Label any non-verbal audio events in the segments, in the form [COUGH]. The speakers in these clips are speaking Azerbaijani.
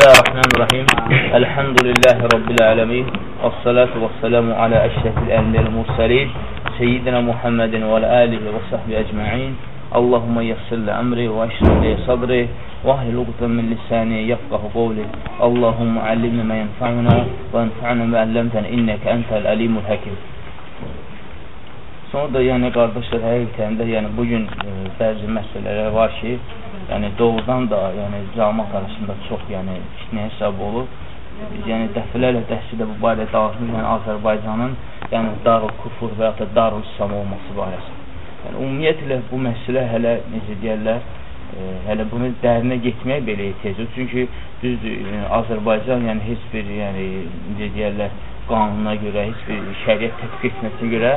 Bismillahirrahmanirrahim. Elhamdülillahi Rabbil alemin. Vessalatu vesselamu ala eşrefil enbiyel mursalin. Seyyidina Muhammedin ve alihi ve sahbihi ecma'in. Allahümme yassirli emri ve eşrefli sabri. Ve ahli lugdan min lisani yafqahu qavli. Allahümme allimni me yenfa'una ve enfa'na ve allemten inneke entel alimul hakim. Sonra da yəni qardaşlar həqiqətən də yəni bugün e, bəzi məsələlər var ki, yəni doğrudan da yəni cəmaət arasında çox yəni fitnəyə səbəb olur. Biz yəni dəfələrlə təhsildə bu barədə danışmışıq, yəni Azərbaycanın yəni Darul Kufur və ya da Darul İslam olması barəsində. Yəni ümumiyyətlə bu məsələ hələ necə deyirlər, e, hələ bunu dərinə getməyə belə ehtiyac yoxdur. Çünki düzdür, yəni, Azərbaycan yəni heç bir yəni necə deyirlər, qanuna görə, heç bir şəriət tətbiq etməsinə görə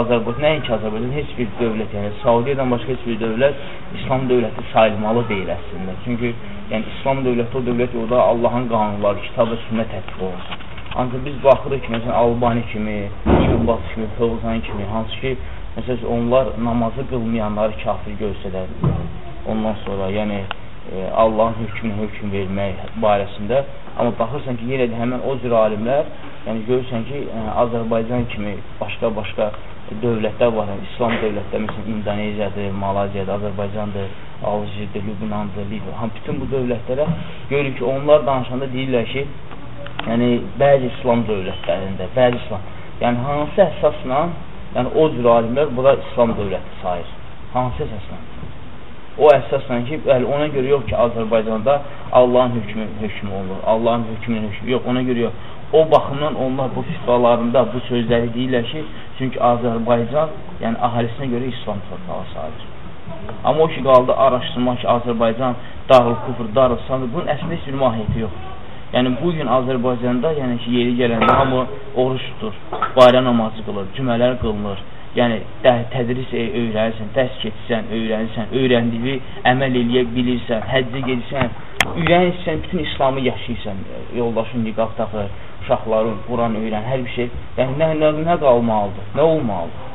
Azərbaycan, nəinki Azərbaycan, heç bir dövlət, yəni Saudiyadan başqa heç bir dövlət İslam dövləti sayılmalı deyil əslində. Çünki yəni İslam dövləti o dövlət orada Allahın qanunları, kitab və sünnə tətbiq olunsun. Ancaq biz baxırıq ki, məsələn, Albani kimi, Şubat kimi, Fövzan kimi, hansı ki, məsələn, onlar namazı qılmayanları kafir görsələr. Ondan sonra, yəni, e, Allahın hökmünə hökm vermək barəsində. Amma baxırsan ki, yenə də həmən o cür alimlər Yəni görürsən ki, ə, e, Azərbaycan kimi başqa-başqa dövlətlər var, yəni, İslam dövlətləri, məsələn, İndoneziyadır, Malaziyadır, Azərbaycandır, Aljirdir, Lübnandır, Libiya, ham bütün bu dövlətlərə görürük ki, onlar danışanda deyirlər ki, yəni bəzi İslam dövlətlərində, bəzi İslam, yəni hansı əsasla, yəni o cür alimlər bura İslam dövləti sayır, hansı əsasla? O əsasla ki, bəli, ona görə yox ki, Azərbaycanda Allahın hökmü hökmü olur, Allahın hökmünün hökmü yox, ona görə yox. O baxımdan onlar bu fitvalarında bu sözləri deyirlər ki, çünki Azərbaycan, yəni əhalisinə görə İslam torpağı sayılır. Amma o ki, qaldı araşdırmaq ki, Azərbaycan Darül Kufr, Darül Sandır, bunun əslində heç bir mahiyyəti yoxdur. Yəni, bugün Azərbaycanda, yəni ki, yeri gələndə hamı oruç tutur, bayram namazı qılır, cümələr qılınır. Yəni, tədris e, öyrənirsən, dərs keçsən, öyrənirsən, öyrəndiyi əməl eləyə bilirsən, həccə gedirsən, öyrənirsən, bütün İslamı yaşayırsan, yoldaşın niqab taxır, uşaqların Quran öyrən, hər bir şey. Yəni nə, nə, nə qalmalıdır, nə olmalıdır?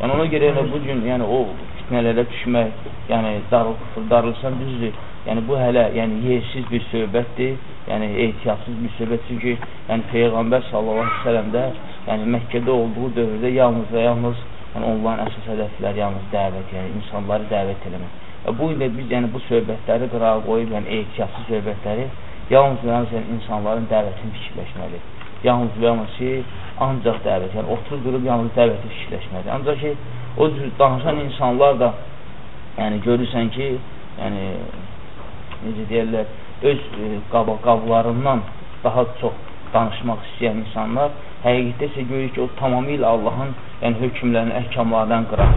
Yəni ona görə yəni, bu gün yəni, o fitnələrə düşmək, yəni darıl, darılsan düzdür. Yəni bu hələ yəni yersiz bir söhbətdir, yəni ehtiyatsız bir söhbət. Çünki yəni Peyğəmbər sallallahu əleyhi və səlləmdə yəni Məkkədə olduğu dövrdə yalnız və yalnız yəni onların əsas hədəfləri yalnız dəvət, yəni insanları dəvət eləmək. Və bu ilə biz yəni bu söhbətləri qırağa qoyub, yəni ehtiyatsız söhbətləri yalnız və yalnız yəni, insanların dəvətini fikirləşməli. Yalnız və yalnız ki, ancaq dəvət, yəni oturub durub yalnız dəvəti fikirləşməli. Ancaq ki, o cür danışan insanlar da yəni görürsən ki, yəni necə deyərlər, öz e, qaba, qablarından daha çox danışmaq istəyən insanlar həqiqətdə isə görür ki, o tamamilə Allahın yəni, hökmlərini, əhkamlardan qırar.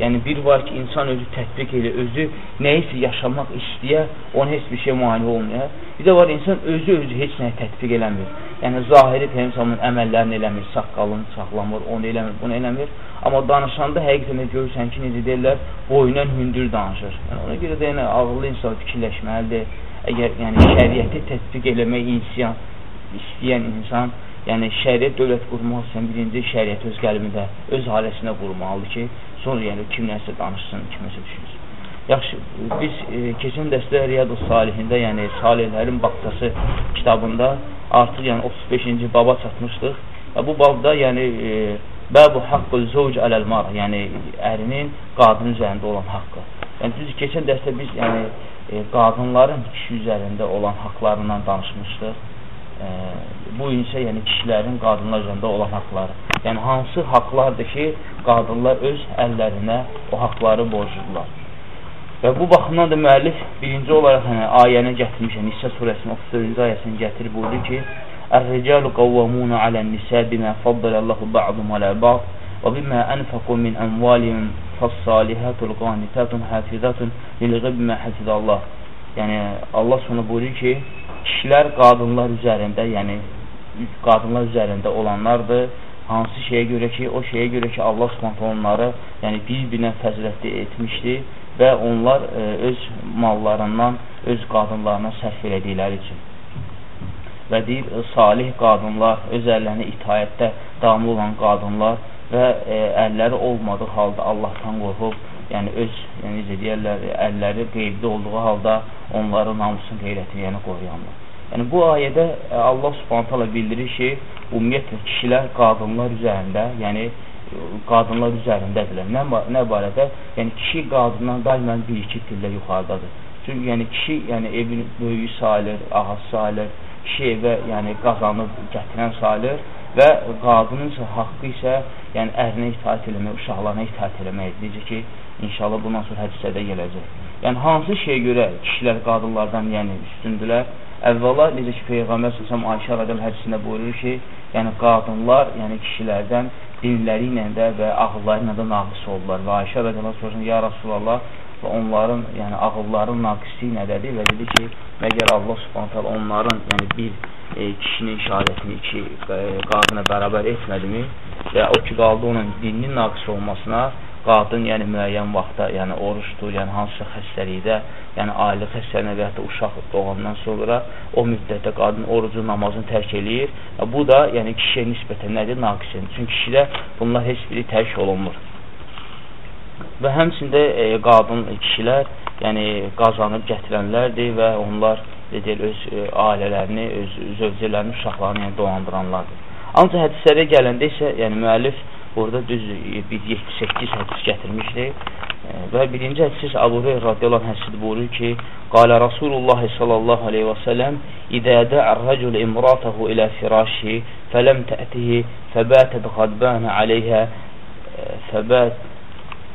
Yəni bir var ki, insan özü tətbiq edir, özü nəyisə yaşamaq istəyə, ona heç bir şey mani olmuyor. Bir də var insan özü özü heç nəyi tətbiq eləmir. Yəni zahiri Peyğəmbərin əməllərini eləmir, saqqalını saxlamır, onu eləmir, bunu eləmir. Amma danışanda həqiqətən görürsən ki, necə deyirlər, boyundan hündür danışır. Yəni ona görə də yəni ağıllı insan fikirləşməlidir. Əgər yəni şəriəti tətbiq eləmək insan istəyən insan yəni şəriət dövlət qurmaq üçün birinci şəriət öz qəlbində, öz ailəsində qurmalıdır ki, sonra yəni kimləsə danışsın, kiməsə düşünsün. Yaxşı, biz e, keçən dəstə Riyadu Salihində, yəni Salihlərin Baxçası kitabında artıq yəni 35-ci baba çatmışdıq. Və bu babda yəni e, Bəbu haqqul zövc ələl-mar, yəni ərinin qadın üzərində olan haqqı. Yəni düz keçən dəstə biz yəni e, qadınların kişi üzərində olan haqlarından danışmışdıq e, bu isə yəni kişilərin qadınlar üzərində olan haqları. Yəni hansı haqlardır ki, qadınlar öz əllərinə o haqları borclular. Və bu baxımdan da müəllif birinci olaraq yəni, ayəni gətirmiş, yəni Nisə surəsinin 34-cü ayəsini gətirib buyurdu ki, Ər-ricalu qavvamuna alə'n-nisə bimə faddaləllahu ba'dum alə ba'd və bimə ənfəqu min əmvalihim fəs-salihatul qanitatun hafizatun lil-ğib mə hafizallah. Yəni Allah sonra buyurur ki, kişilər qadınlar üzərində, yəni qadınlar üzərində olanlardır. Hansı şeyə görə ki, o şeyə görə ki, Allah Subhanahu onları, yəni bir-birinə fəzilətli etmişdi və onlar ə, e, öz mallarından öz qadınlarına sərf elədikləri üçün. Və deyir, salih qadınlar, öz əllərinə itayətdə davamlı olan qadınlar və ə, e, əlləri olmadığı halda Allahdan qorxub, yəni öz, yəni necə deyərlər, əlləri qeybdə olduğu halda onların namusun qeyrətini yəni qoruyanlar. Yəni bu ayədə e, Allah Subhanahu taala bildirir ki, ümumiyyətlə kişilər qadınlar üzərində, yəni qadınlar üzərindədirlər. Nə, nə barədə? Yəni kişi qadından daimən bir-iki tillə yuxarıdadır. Çünki yəni kişi yəni evin böyüyü sayılır, ağası sayılır, kişi evə yəni qazanıb gətirən sayılır və qadının isə haqqı isə yəni ərinə itaat eləmək, uşaqlarına itaat eləməkdir. Necə ki, inşallah bundan sonra hədisədə gələcək. Yəni hansı şeyə görə kişilər qadınlardan yəni üstündülər? Əvvəla necə ki Peyğəmbər sallallahu Ayşə rəziyallahu hədisində buyurur ki, yəni qadınlar, yəni kişilərdən dinləri ilə də və ağılları ilə də naqis oldular. Və Ayşə rəziyallahu soruşur: "Ya Rasulullah, və onların, yəni ağılların naqisliyi nədədir?" Və dedi ki, məgər Allah Subhanahu onların, yəni bir e, kişinin şəhadətini iki e, qadına bərabər etmədimi və o ki, qaldı onun dininin naqis olmasına qadın, yəni müəyyən vaxtda, yəni oruç tutur, yəni hansısa xəstəlikdə, yəni ailə xəstəliyinə və ya da uşaq doğandan sonra o müddətdə qadın orucu, namazını tərk eləyir. Bu da, yəni kişiyə nisbətən nədir? Naqisdir. Çünki kişidə bunlar heç biri tərk olunmur. Və həmçində e, qadın kişilər, yəni qazanıb gətirənlərdir və onlar deyir, öz e, ailələrini, öz zövcələrini, uşaqlarını yəni, dolandıranlardır. Ancaq hədislərə gələndə isə, yəni müəllif burada düz bir 7-8 hədis gətirmişdir. E, və birinci hədis Abu Hurayra radiyallahu anh hədisi buyurur ki, Qalə Rasulullah sallallahu aleyhi və sələm İdə də'ər rəcul imratahu ilə firəşi fələm tə'tihi fəbətəd qadbənə aleyhə fəbət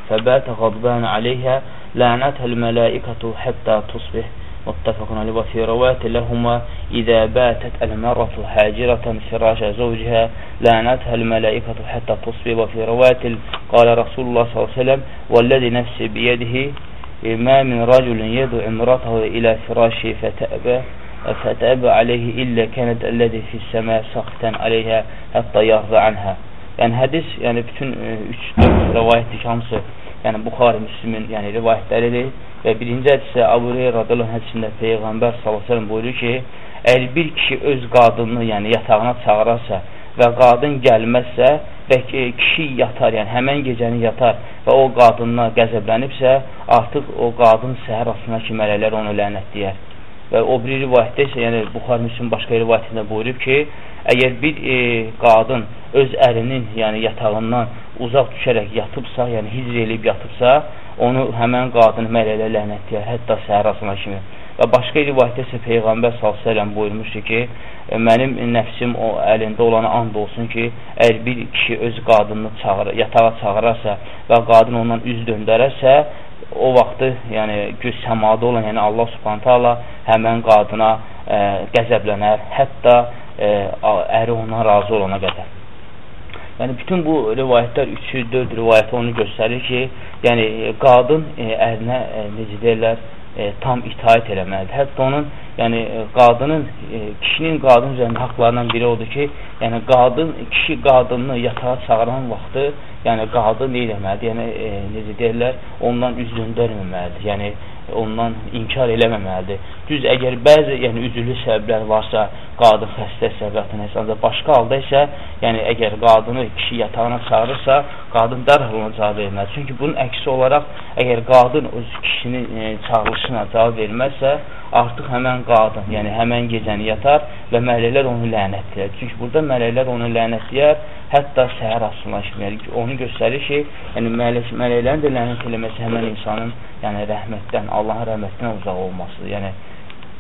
fəbətə qadbənə aleyhə lənətəl mələikətü həttə tusbih متفق عليه. وفي رواية لهما إذا باتت المرأة حاجرة فراش زوجها لعنتها الملائكة حتى تصبح. وفي رواية قال رسول الله صلى الله عليه وسلم والذي نفسي بيده ما من رجل يدعو امرأته إلى فراشه فتأبى فتأبى عليه إلا كانت الذي في السماء سخطا عليها حتى يرضى عنها. Yəni hədis, yəni bütün 3-4 rivayətdir ki, hamısı yəni Buxari, Müslümin, yəni. Və birinci hədisə Abu radiyallahu hədisində Peyğəmbər əleyhi buyurur ki, əgər bir kişi öz qadınını, yəni yatağına çağırarsa və qadın gəlməzsə və kişi yatar, yəni həmən gecəni yatar və o qadınına qəzəblənibsə, artıq o qadın səhər asına kimi mələklər onu lənətləyər. Və o bir rivayətdə isə, yəni Buxar Müslim başqa rivayətində buyurub ki, əgər bir e, qadın öz ərinin, yəni yatağından uzaq düşərək yatıbsa, yəni hicr eləyib yatıbsa, onu həmən qadın mələklə lənətləyər, hətta səhər asına kimi. Və başqa rivayətdə isə Peyğəmbər s.ə.v buyurmuşdu ki, e, mənim nəfsim o əlində olana and olsun ki, əgər bir kişi öz qadını çağır, yatağa çağırarsa və qadın ondan üz döndərərsə, o vaxtı, yəni göz səmada olan, yəni Allah Subhanahu taala həmən qadına ə, e, qəzəblənər, hətta ə, e, əri ondan razı olana qədər. Yəni bütün bu rivayətlər 3-4 rivayət onu göstərir ki, yəni qadın e, ərinə e, necə deyirlər, e, tam itaat eləməlidir. Hətta onun, yəni qadının, e, kişinin qadın üzərində haqlarından biri odur ki, yəni qadın, kişi qadını yatağa çağıran vaxtı, yəni qadın nə eləməlidir? Yəni e, necə deyirlər, ondan üz döndərməməlidir. Yəni ondan inkar eləməməlidir. Düz əgər bəzi yəni üzülü səbəblər varsa, qadın xəstəsə və ya nəsə başqa halda isə, yəni əgər qadını kişi yatağına çağırırsa, qadın dərhal ona cavab verməlidir. Çünki bunun əksi olaraq əgər qadın öz kişinin e, çağırışına cavab verməzsə, artıq həmən qadın, yəni həmən gecəni yatar və mələklər onu lənətləyər. Çünki burada mələklər onu lənətləyər, hətta səhər. Yəni, onu göstərir ki, yəni mələk, mələklərin də lənət eləməsi həmən insanın yəni rəhmətdən, Allahın rəhmətindən uzaq olmasıdır. Yəni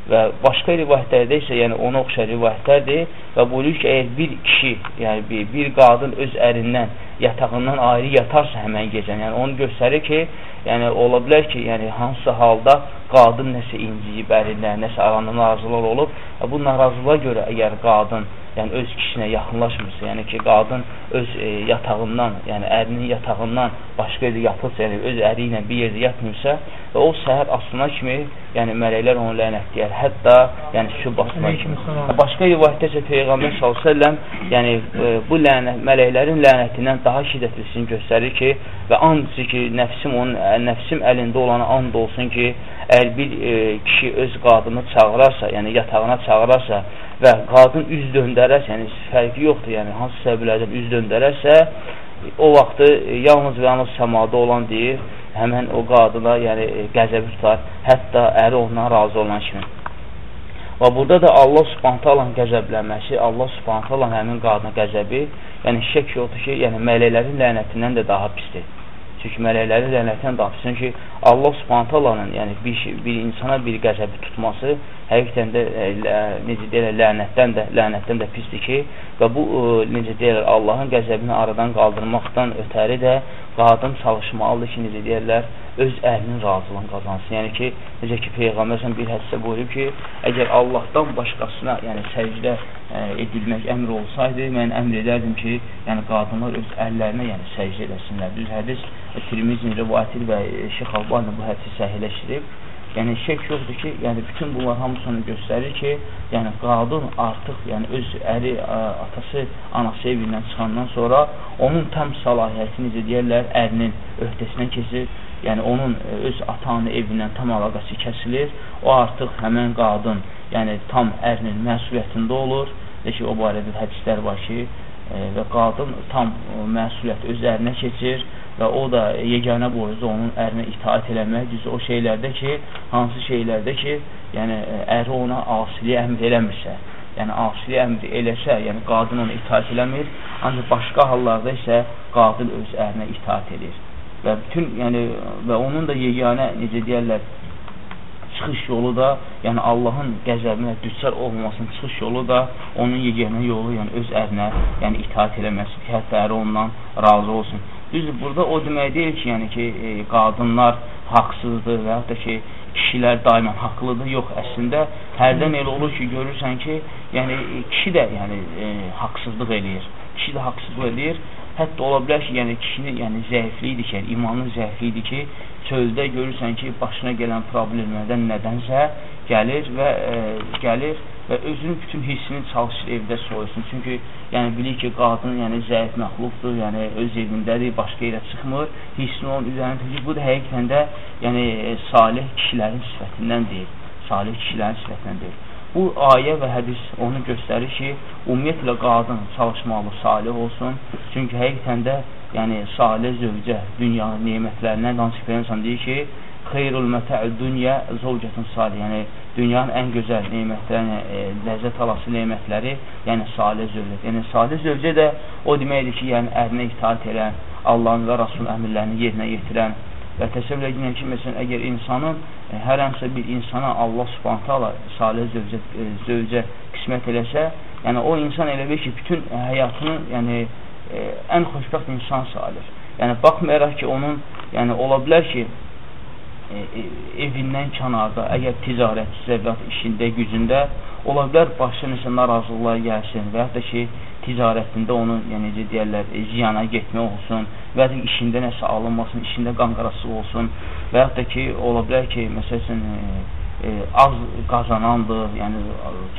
və başqa rivayətlərdə isə yəni ona oxşar rivayətlərdir və buyurur ki, əgər bir kişi, yəni bir, bir qadın öz ərindən, yatağından ayrı yatarsa həmən gecən, yəni onu göstərir ki, yəni ola bilər ki, yəni hansısa halda qadın nəsə inciyib ərindən, nəsə aranda narazılar olub, və bu narazılığa görə əgər qadın yəni öz kişinə yaxınlaşmırsa, yəni ki, qadın öz e, yatağından, yəni ərinin yatağından başqa yerdə yatırsa, yəni öz əri ilə bir yerdə yatmırsa və o səhər asına kimi, yəni mələklər onu lənətləyər, hətta yəni sübh asına kimi. Başqa rivayətdə isə Peyğəmbər s.ə.v yəni e, bu lənət, mələklərin lənətindən daha şiddətlisini göstərir ki, və and ki, nəfsim onun nəfsim əlində olan and olsun ki, əgər bir e, kişi öz qadını çağırarsa, yəni yatağına çağırarsa və qadın üz döndərərsə, yəni fərqi yoxdur, yəni hansı səbəblərdən üz döndərərsə, o vaxtı yalnız və yalnız səmada olan deyir, həmən o qadına yəni qəzəbi tutar, hətta əri ondan razı olan kimi. Və burada da Allah subhantalan qəzəblənməsi, Allah subhantalan həmin qadına qəzəbi, yəni şək yoxdur ki, yəni mələklərin lənətindən də daha pisdir. Çünki mələklərin lənətindən daha pisdir. Çünki Allah subhantalanın yəni bir, bir insana bir qəzəbi tutması həqiqətən də e, necə deyirlər, lənətdən də, lənətdən də pisdir ki, və bu e, necə deyirlər, Allahın qəzəbini aradan qaldırmaqdan ötəri də qadın çalışmalıdır ki, necə deyirlər, öz əhlinin razılığını qazansın. Yəni ki, necə ki, Peyğəmbər bir hədsə buyurub ki, əgər Allahdan başqasına, yəni səcdə ə, edilmək əmr olsaydı, mən əmr edərdim ki, yəni qadınlar öz əllərinə yəni səcdə eləsinlər. Düz hədis Tirmizin rivayəti və Şeyx Albani bu hədisi səhiləşdirib. Yəni şək yoxdur ki, yəni bütün bunlar hamısını göstərir ki, yəni qadın artıq yəni öz əri, atası, anası evindən çıxandan sonra onun tam səlahiyyəti necə deyirlər, ərinin öhdəsinə keçir. Yəni onun öz atanı evindən tam əlaqəsi kəsilir. O artıq həmin qadın, yəni tam ərinin məsuliyyətində olur. Də ki, o barədə hədislər var ki, və qadın tam məsuliyyət öz ərinə keçir və o da yeganə borcu onun ərinə itaat eləmək, düz o şeylərdə ki, hansı şeylərdə ki, yəni əri ona asili əmr eləmirsə, yəni asili əmr eləsə, yəni qadın ona itaat eləmir, ancaq başqa hallarda isə qadın öz ərinə itaat edir. Və bütün, yəni və onun da yeganə necə deyirlər, çıxış yolu da, yəni Allahın qəzəbinə düçar olmamasının çıxış yolu da onun yeganə yolu, yəni öz ərinə, yəni itaat eləməsi, hətta əri ondan razı olsun. Düzdür, burada o demək deyil ki, yəni ki, e, qadınlar haqsızdır və da ki, kişilər daimən haqlıdır. Yox, əslində hərdən elə olur ki, görürsən ki, yəni kişi də yəni e, haqsızlıq eləyir. Kişi də haqsızlıq eləyir. Hətta ola bilər ki, yəni kişinin yəni zəifliyidir ki, yəni imanın zəifliyidir ki, çöldə görürsən ki, başına gələn problemlərdən nədənsə gəlir və e, gəlir və özünün bütün hissini çalışır evdə soyusun. Çünki yəni bilir ki, qadın yəni zəif məxluqdur, yəni öz evindədir, başqa yerə çıxmır, hissini onun üzərində təşkil. Bu da həqiqətən də yəni salih kişilərin sifətindən deyil. Salih kişilərin sifətindən deyil. Bu ayə və hədis onu göstərir ki, ümumiyyətlə qadın çalışmalı, salih olsun. Çünki həqiqətən də yəni salih zövcə dünyanın nemətlərindən danışıq Peygəmbər deyir ki, xeyrul mətə'ü dünya zövcətun salih. Yəni dünyanın ən gözəl nemətləri, e, ləzzət alası nemətləri, yəni salih zövcə. Yəni salih zövcə də o deməkdir ki, yəni ərinə itaat edən, Allahın və Rasulun əmrlərini yerinə yetirən və təsəvvür edin ki, məsələn, əgər insanın e, hər hansı bir insana Allah Subhanahu taala salih zövcə e, zövcə qismət eləsə, yəni o insan elə bir ki, bütün həyatını, yəni e, ən xoşbəxt insan sayılır. Yəni, baxmayaraq ki, onun, yəni, ola bilər ki, evindən kənarda, əgər ticarətçisə və işində, gücündə, ola bilər başına nəsə narazılıqlar gəlsin və yaxud da ki, ticarətində onun, yəni, necə deyərlər, e, ziyana getmək olsun və ya işində nəsə alınmasın, işində qanqarası olsun və yaxud da ki, ola bilər ki, məsələn, e, e, az qazanandır, yəni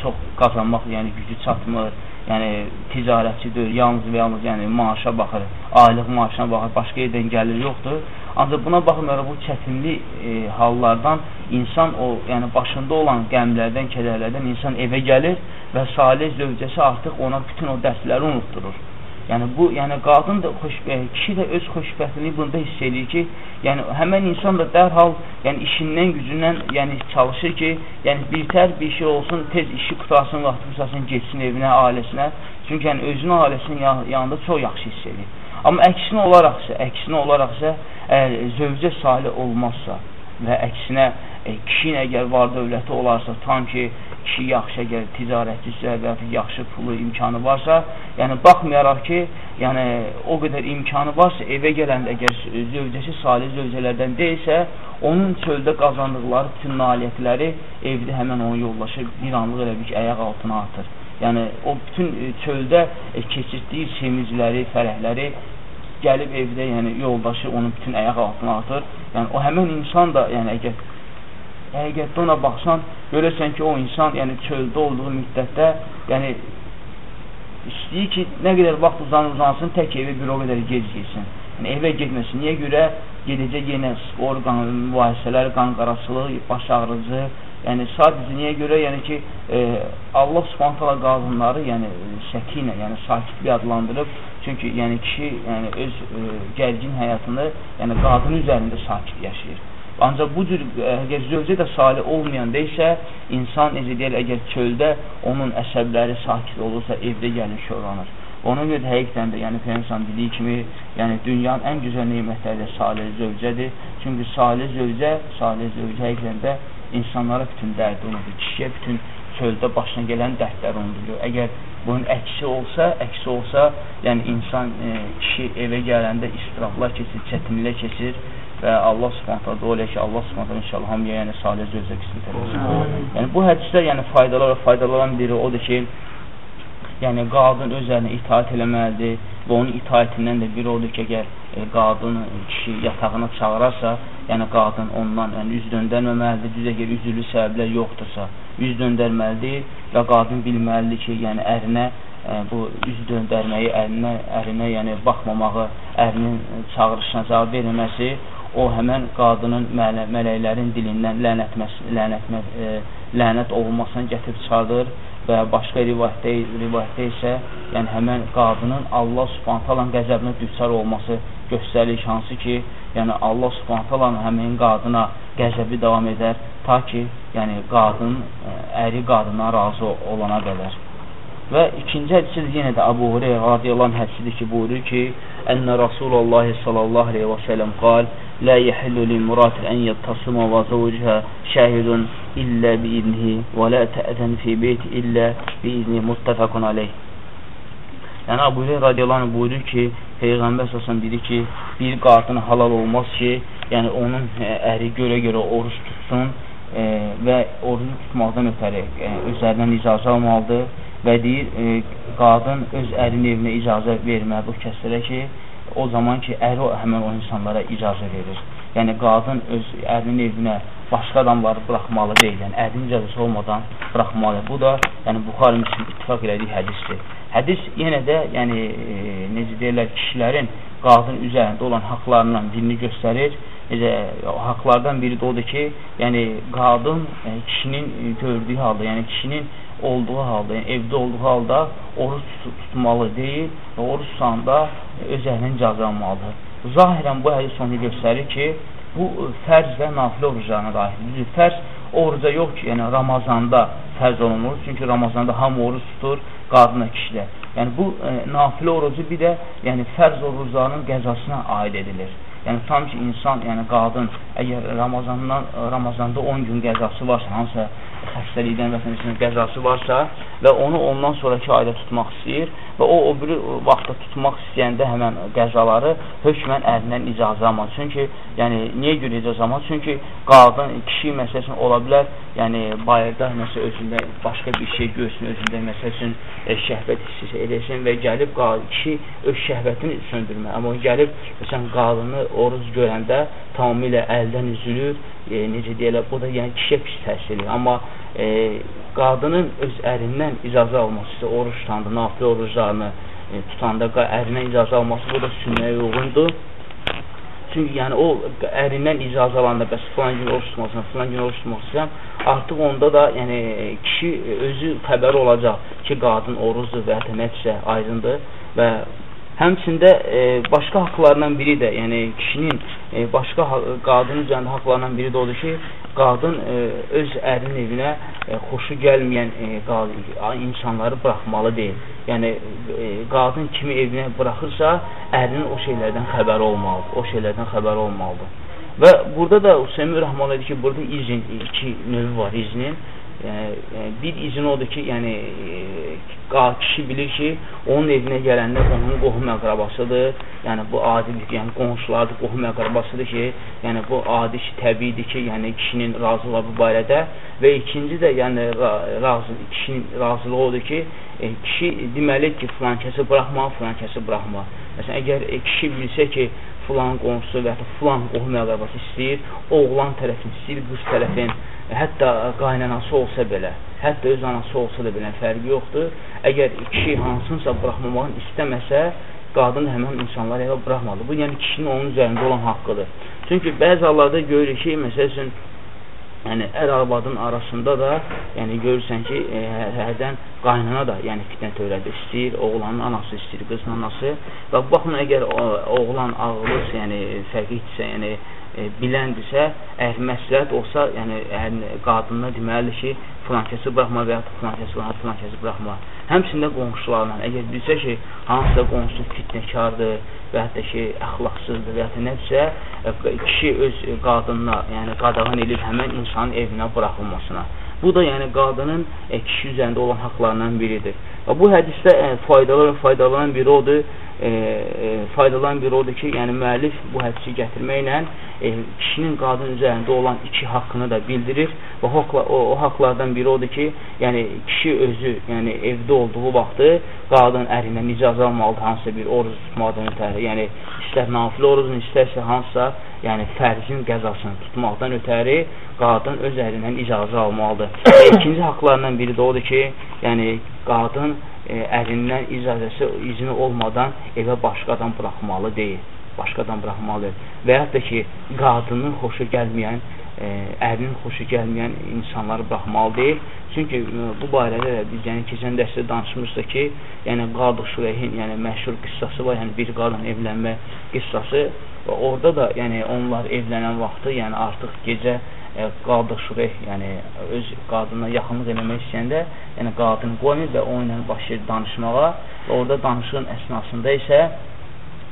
çox qazanmaq, yəni gücü çatmır yəni ticarətçidir, yalnız və yalnız yəni maaşa baxır, aylıq maaşına baxır, başqa yerdən gəlir yoxdur. Ancaq buna baxmayaraq bu çətinli e, hallardan insan o, yəni başında olan qəmlərdən, kədərlərdən insan evə gəlir və salih zövcəsi artıq ona bütün o dərsləri unutturur. Yəni bu, yəni qadın da xoşbəxt, kişi də öz xoşbəxtliyini bunda hiss edir ki, yəni həmin insan da dərhal, yəni işindən, gücündən, yəni çalışır ki, yəni birtər bir şey olsun, tez işi qutarsın, vaxtı qutarsın, getsin evinə, ailəsinə. Çünki yəni özünün ailəsinin yanında çox yaxşı hiss edir. Amma əksinə olaraqsa, əksinə olaraqsa, əgər zövcə salih olmazsa və əksinə e, kişinin əgər var dövləti olarsa, tam ki, kişi yaxşı əgər ticarətçisə və ya yaxşı pulu imkanı varsa, yəni baxmayaraq ki, yəni o qədər imkanı varsa, evə gələndə əgər zövcəsi salih zövcələrdən deyilsə, onun çöldə qazandıqları bütün nailiyyətləri evdə həmən onun yoldaşı bir anlıq elə bir ki, ayaq altına atır. Yəni o bütün e, çöldə e, keçirdiyi sevincləri, fərəhləri gəlib evdə, yəni yoldaşı onun bütün ayaq altına atır. Yəni o həmin insan da, yəni əgər həqiqətdə ona baxsan, görürsən ki, o insan yəni çöldə olduğu müddətdə, yəni istəyir ki, nə qədər vaxt uzan uzansın, tək evi bir o qədər gec geçsin. Yəni evə getməsin. Niyə görə gedəcək yenə spor, qan mübahisələr, qan qarasılıq, baş ağrıcı, yəni sadəcə niyə görə, yəni ki, e, Allah Subhanahu qadınları, yəni səkinə, yəni sakitlik adlandırıb, çünki yəni kişi yəni öz e, gərgin həyatını, yəni qadın üzərində sakit yaşayır. Ancaq bu cür əgər zövcə də salih olmayanda isə insan necə deyər, əgər çöldə onun əsəbləri sakit olursa, evdə gəlin şorlanır. Ona görə də həqiqdən də, yəni Peygəmbər dediyi kimi, yəni dünyanın ən gözəl nemətləri də salih zövcədir. Çünki salih zövcə, salih zövcə həqiqdən də insanlara bütün dərdi unudur. Kişiyə bütün çöldə başına gələn dərdlər unudulur. Əgər bunun əksi olsa, əksi olsa, yəni insan e, kişi evə gələndə istiraflar keçir, çətinliklər keçir və Allah Subhanahu taala ki, Allah Subhanahu inşallah hamıya yəni salih zövcə qismət eləsin. Yəni bu hədisdə yəni faydalar və faydalardan biri odur ki, yəni qadın özərinə itaat eləməlidir və onun itaətindən də biri odur ki, əgər e, qadını kişi yatağına çağırarsa, yəni qadın ondan yəni, üz döndərməməlidir, düz əgər üzülü səbəblər yoxdursa, üz döndərməlidir və qadın bilməlidir ki, yəni ərinə ə, e, bu üz döndərməyi, ərinə, ərinə yəni baxmamağı, ərinin çağırışına cavab verməməsi o həmən qadının mələ, mələklərin dilindən lənətməs, lənətmə, ə, e, lənət olunmasını gətirib çıxardır və başqa rivayətdə, rivayətdə isə yəni həmən qadının Allah subhantalan qəzəbinə düçar olması göstərilik hansı ki, yəni Allah Subhanahu taala həmin qadına qəzəbi davam edər ta ki, yəni qadın e, əri qadından razı olana qədər. Və ikinci hədisiz yenə də Əbu Hüreyrə radiyallahu anh hədisidir ki, buyurur ki, "Ənna Rasulullah sallallahu əleyhi və səlləm qal: "La yahillu limratin an yattasima wa zawjaha shahidun illa bi idnihi və la ta'zan fi beyti illa bi idnihi." Muttafaqun aleyh. Yəni Əbu Hüreyrə radiyallahu anh buyurur ki, Peyğəmbər səsən dedi ki, bir qadın halal olmaz ki, yəni onun əri görə-görə oruç tutsun e, və orucu tutmaqdan ötəri e, özlərindən icazə almalıdır və deyir, e, qadın öz ərinin evinə icazə verməli bu kəslərə ki, o zaman ki, əri həmən o insanlara icazə verir. Yəni, qadın öz ərinin evinə başqa adamları buraxmalı deyil. Yəni, ərinin icazəsi olmadan buraxmalı. Bu da, yəni, Buxar Müslim ittifak elədiyi hədisdir. Hədis yenə də, yəni, e, necə deyirlər, kişilərin qadın üzərində olan haqlarından birini göstərir. Necə, haqlardan biri də odur ki, yəni, qadın e, kişinin gördüyü halda, yəni, kişinin olduğu halda, yəni evdə olduğu halda oruç tutmalı deyil və oruç tutanda öz əhlindən icazə almalıdır. Zahirən bu hədis onu göstərir ki, bu fərz və nafilə oruclarına daxildir. Fərz oruca yox ki, yəni Ramazanda fərz olunur. Çünki Ramazanda hamı oruç tutur, qadına kişidə. Yəni bu e, nafilə orucu bir də yəni fərz oruclarının qəzasına aid edilir. Yəni tam ki insan, yəni qadın əgər Ramazandan Ramazanda 10 gün qəzası varsa, hansısa xəstəlikdən və s. qəzası varsa və onu ondan sonraki ayda tutmaq istəyir və o, o biri vaxtda tutmaq istəyəndə həmən qəzaları hökmən ərindən icazə almaz. Çünki, yəni, niyə görə icazə almaz? Çünki qadın, kişi məsəl üçün ola bilər, yəni, bayırda məsəl özündə başqa bir şey görsün, özündə məsəl üçün e, şəhvət hissi eləsin və gəlib kişi öz şəhvətini söndürmək. Amma o gəlib, məsələn, qadını oruz görəndə tamamilə əldən üzülür, e, necə deyirlər, bu da yəni kişiyə pis təsir edir. Amma e, qadının öz ərindən icazə alması, oruç tutanda, nafilə oruclarını e, tutanda ərindən icazə alması bu da sünnəyə uyğundur. Çünki yəni o ərindən icazə alanda bəs filan gün oruç tutmasın, filan gün oruç tutmasın, artıq onda da yəni kişi özü xəbər olacaq ki, qadın orucdur və ya nəticə aydındır və Həmçində e, başqa haqlarından biri də, yəni kişinin e, başqa qadın üzərində haqlarından biri də odur ki, qadın e, öz ərinin evinə e, xoşu gəlməyən e, insanları buraxmalı deyil. Yəni e, qadın kimi evinə buraxırsa, ərinin o şeylərdən xəbəri olmalıdır. O şeylərdən xəbəri olmalıdır. Və burada da Hüseymin Rəhman dedi ki, burada izin, iki növü var iznin yəni, yəni bir izin odur ki, yəni e, kişi bilir ki, onun evinə gələndə onun qohum əqrabasıdır. Yəni bu adi bir, yəni qonşulardır, qohum əqrabasıdır ki, yəni bu adi ki, təbiidir ki, yəni kişinin razılığı bu barədə və ikinci də yəni razı kişinin razılığı odur ki, e, kişi deməli ki, filan kəsi buraxma, filan kəsi buraxma. Məsələn, əgər e, kişi bilsə ki, filan qonşusu və ya filan qohum əqrabası istəyir, oğlan tərəfini istəyir, qız tərəfin hətta qaynanası olsa belə, hətta öz anası olsa da belə fərqi yoxdur. Əgər kişi hansınsa buraxmamağını istəməsə, qadın həmən insanlar evə buraxmalı. Bu, yəni kişinin onun üzərində olan haqqıdır. Çünki bəzi hallarda görürük ki, məsəl üçün, yəni ər arvadın arasında da, yəni görürsən ki, e, hərdən qaynana da, yəni fitnə törədir, istəyir, oğlanın anası istəyir, qızın anası və baxın, əgər o, oğlan ağılırsa, yəni fəqihdirsə, yəni e, biləndirsə, əgər məsləhət olsa, yəni ərin, qadınına deməlidir ki, filan kəsi buraxma və ya filan kəsi buraxma, filan kəsi buraxma. Həmçində qonşularla, əgər bilsə ki, hansısa qonşu fitnəkardır və hətta ki, əxlaqsızdır və ya nədirsə, e, kişi öz qadınına, yəni qadağan edir həmən insanın evinə buraxılmasına. Bu da yəni qadının e, kişi üzərində olan haqlarından biridir. Və bu hədisdə e, faydalı faydalanan biri odur, e, e, faydalanan biri odur ki, yəni müəllif bu hədisi gətirməklə e, kişinin qadın üzərində olan iki haqqını da bildirir və haqla, o, o haqlardan biri odur ki, yəni kişi özü, yəni evdə olduğu vaxtı qadın ərindən icazə almalıdır hansısa bir oruz tutmaqdan ötəri, yəni istər nafilə oruzun, istərsə hansısa yəni fərzin qəzasını tutmaqdan ötəri qadın öz ərindən icazə almalıdır. [COUGHS] Və ikinci haqlarından biri də odur ki, yəni qadın e, ərindən icazəsi, izni olmadan evə başqa adam buraxmalı deyil başqadan buraxmalıdır. Və yaxud da ki, qadının xoşu gəlməyən, ərinin xoşu gəlməyən insanları buraxmalı deyil. Çünki e, bu barədə də biz yəni keçən dərsdə danışmışdıq ki, yəni Qadıq Şureyhin, yəni məşhur qıssası var, yəni bir qadın evlənmə qıssası və orada da yəni onlar evlənən vaxtı, yəni artıq gecə e, Qadıq Şureyh, yəni öz qadına yaxınlıq eləmək istəyəndə, yəni qadını qoymur və onunla başlayır danışmağa və orada danışığın əsnasında isə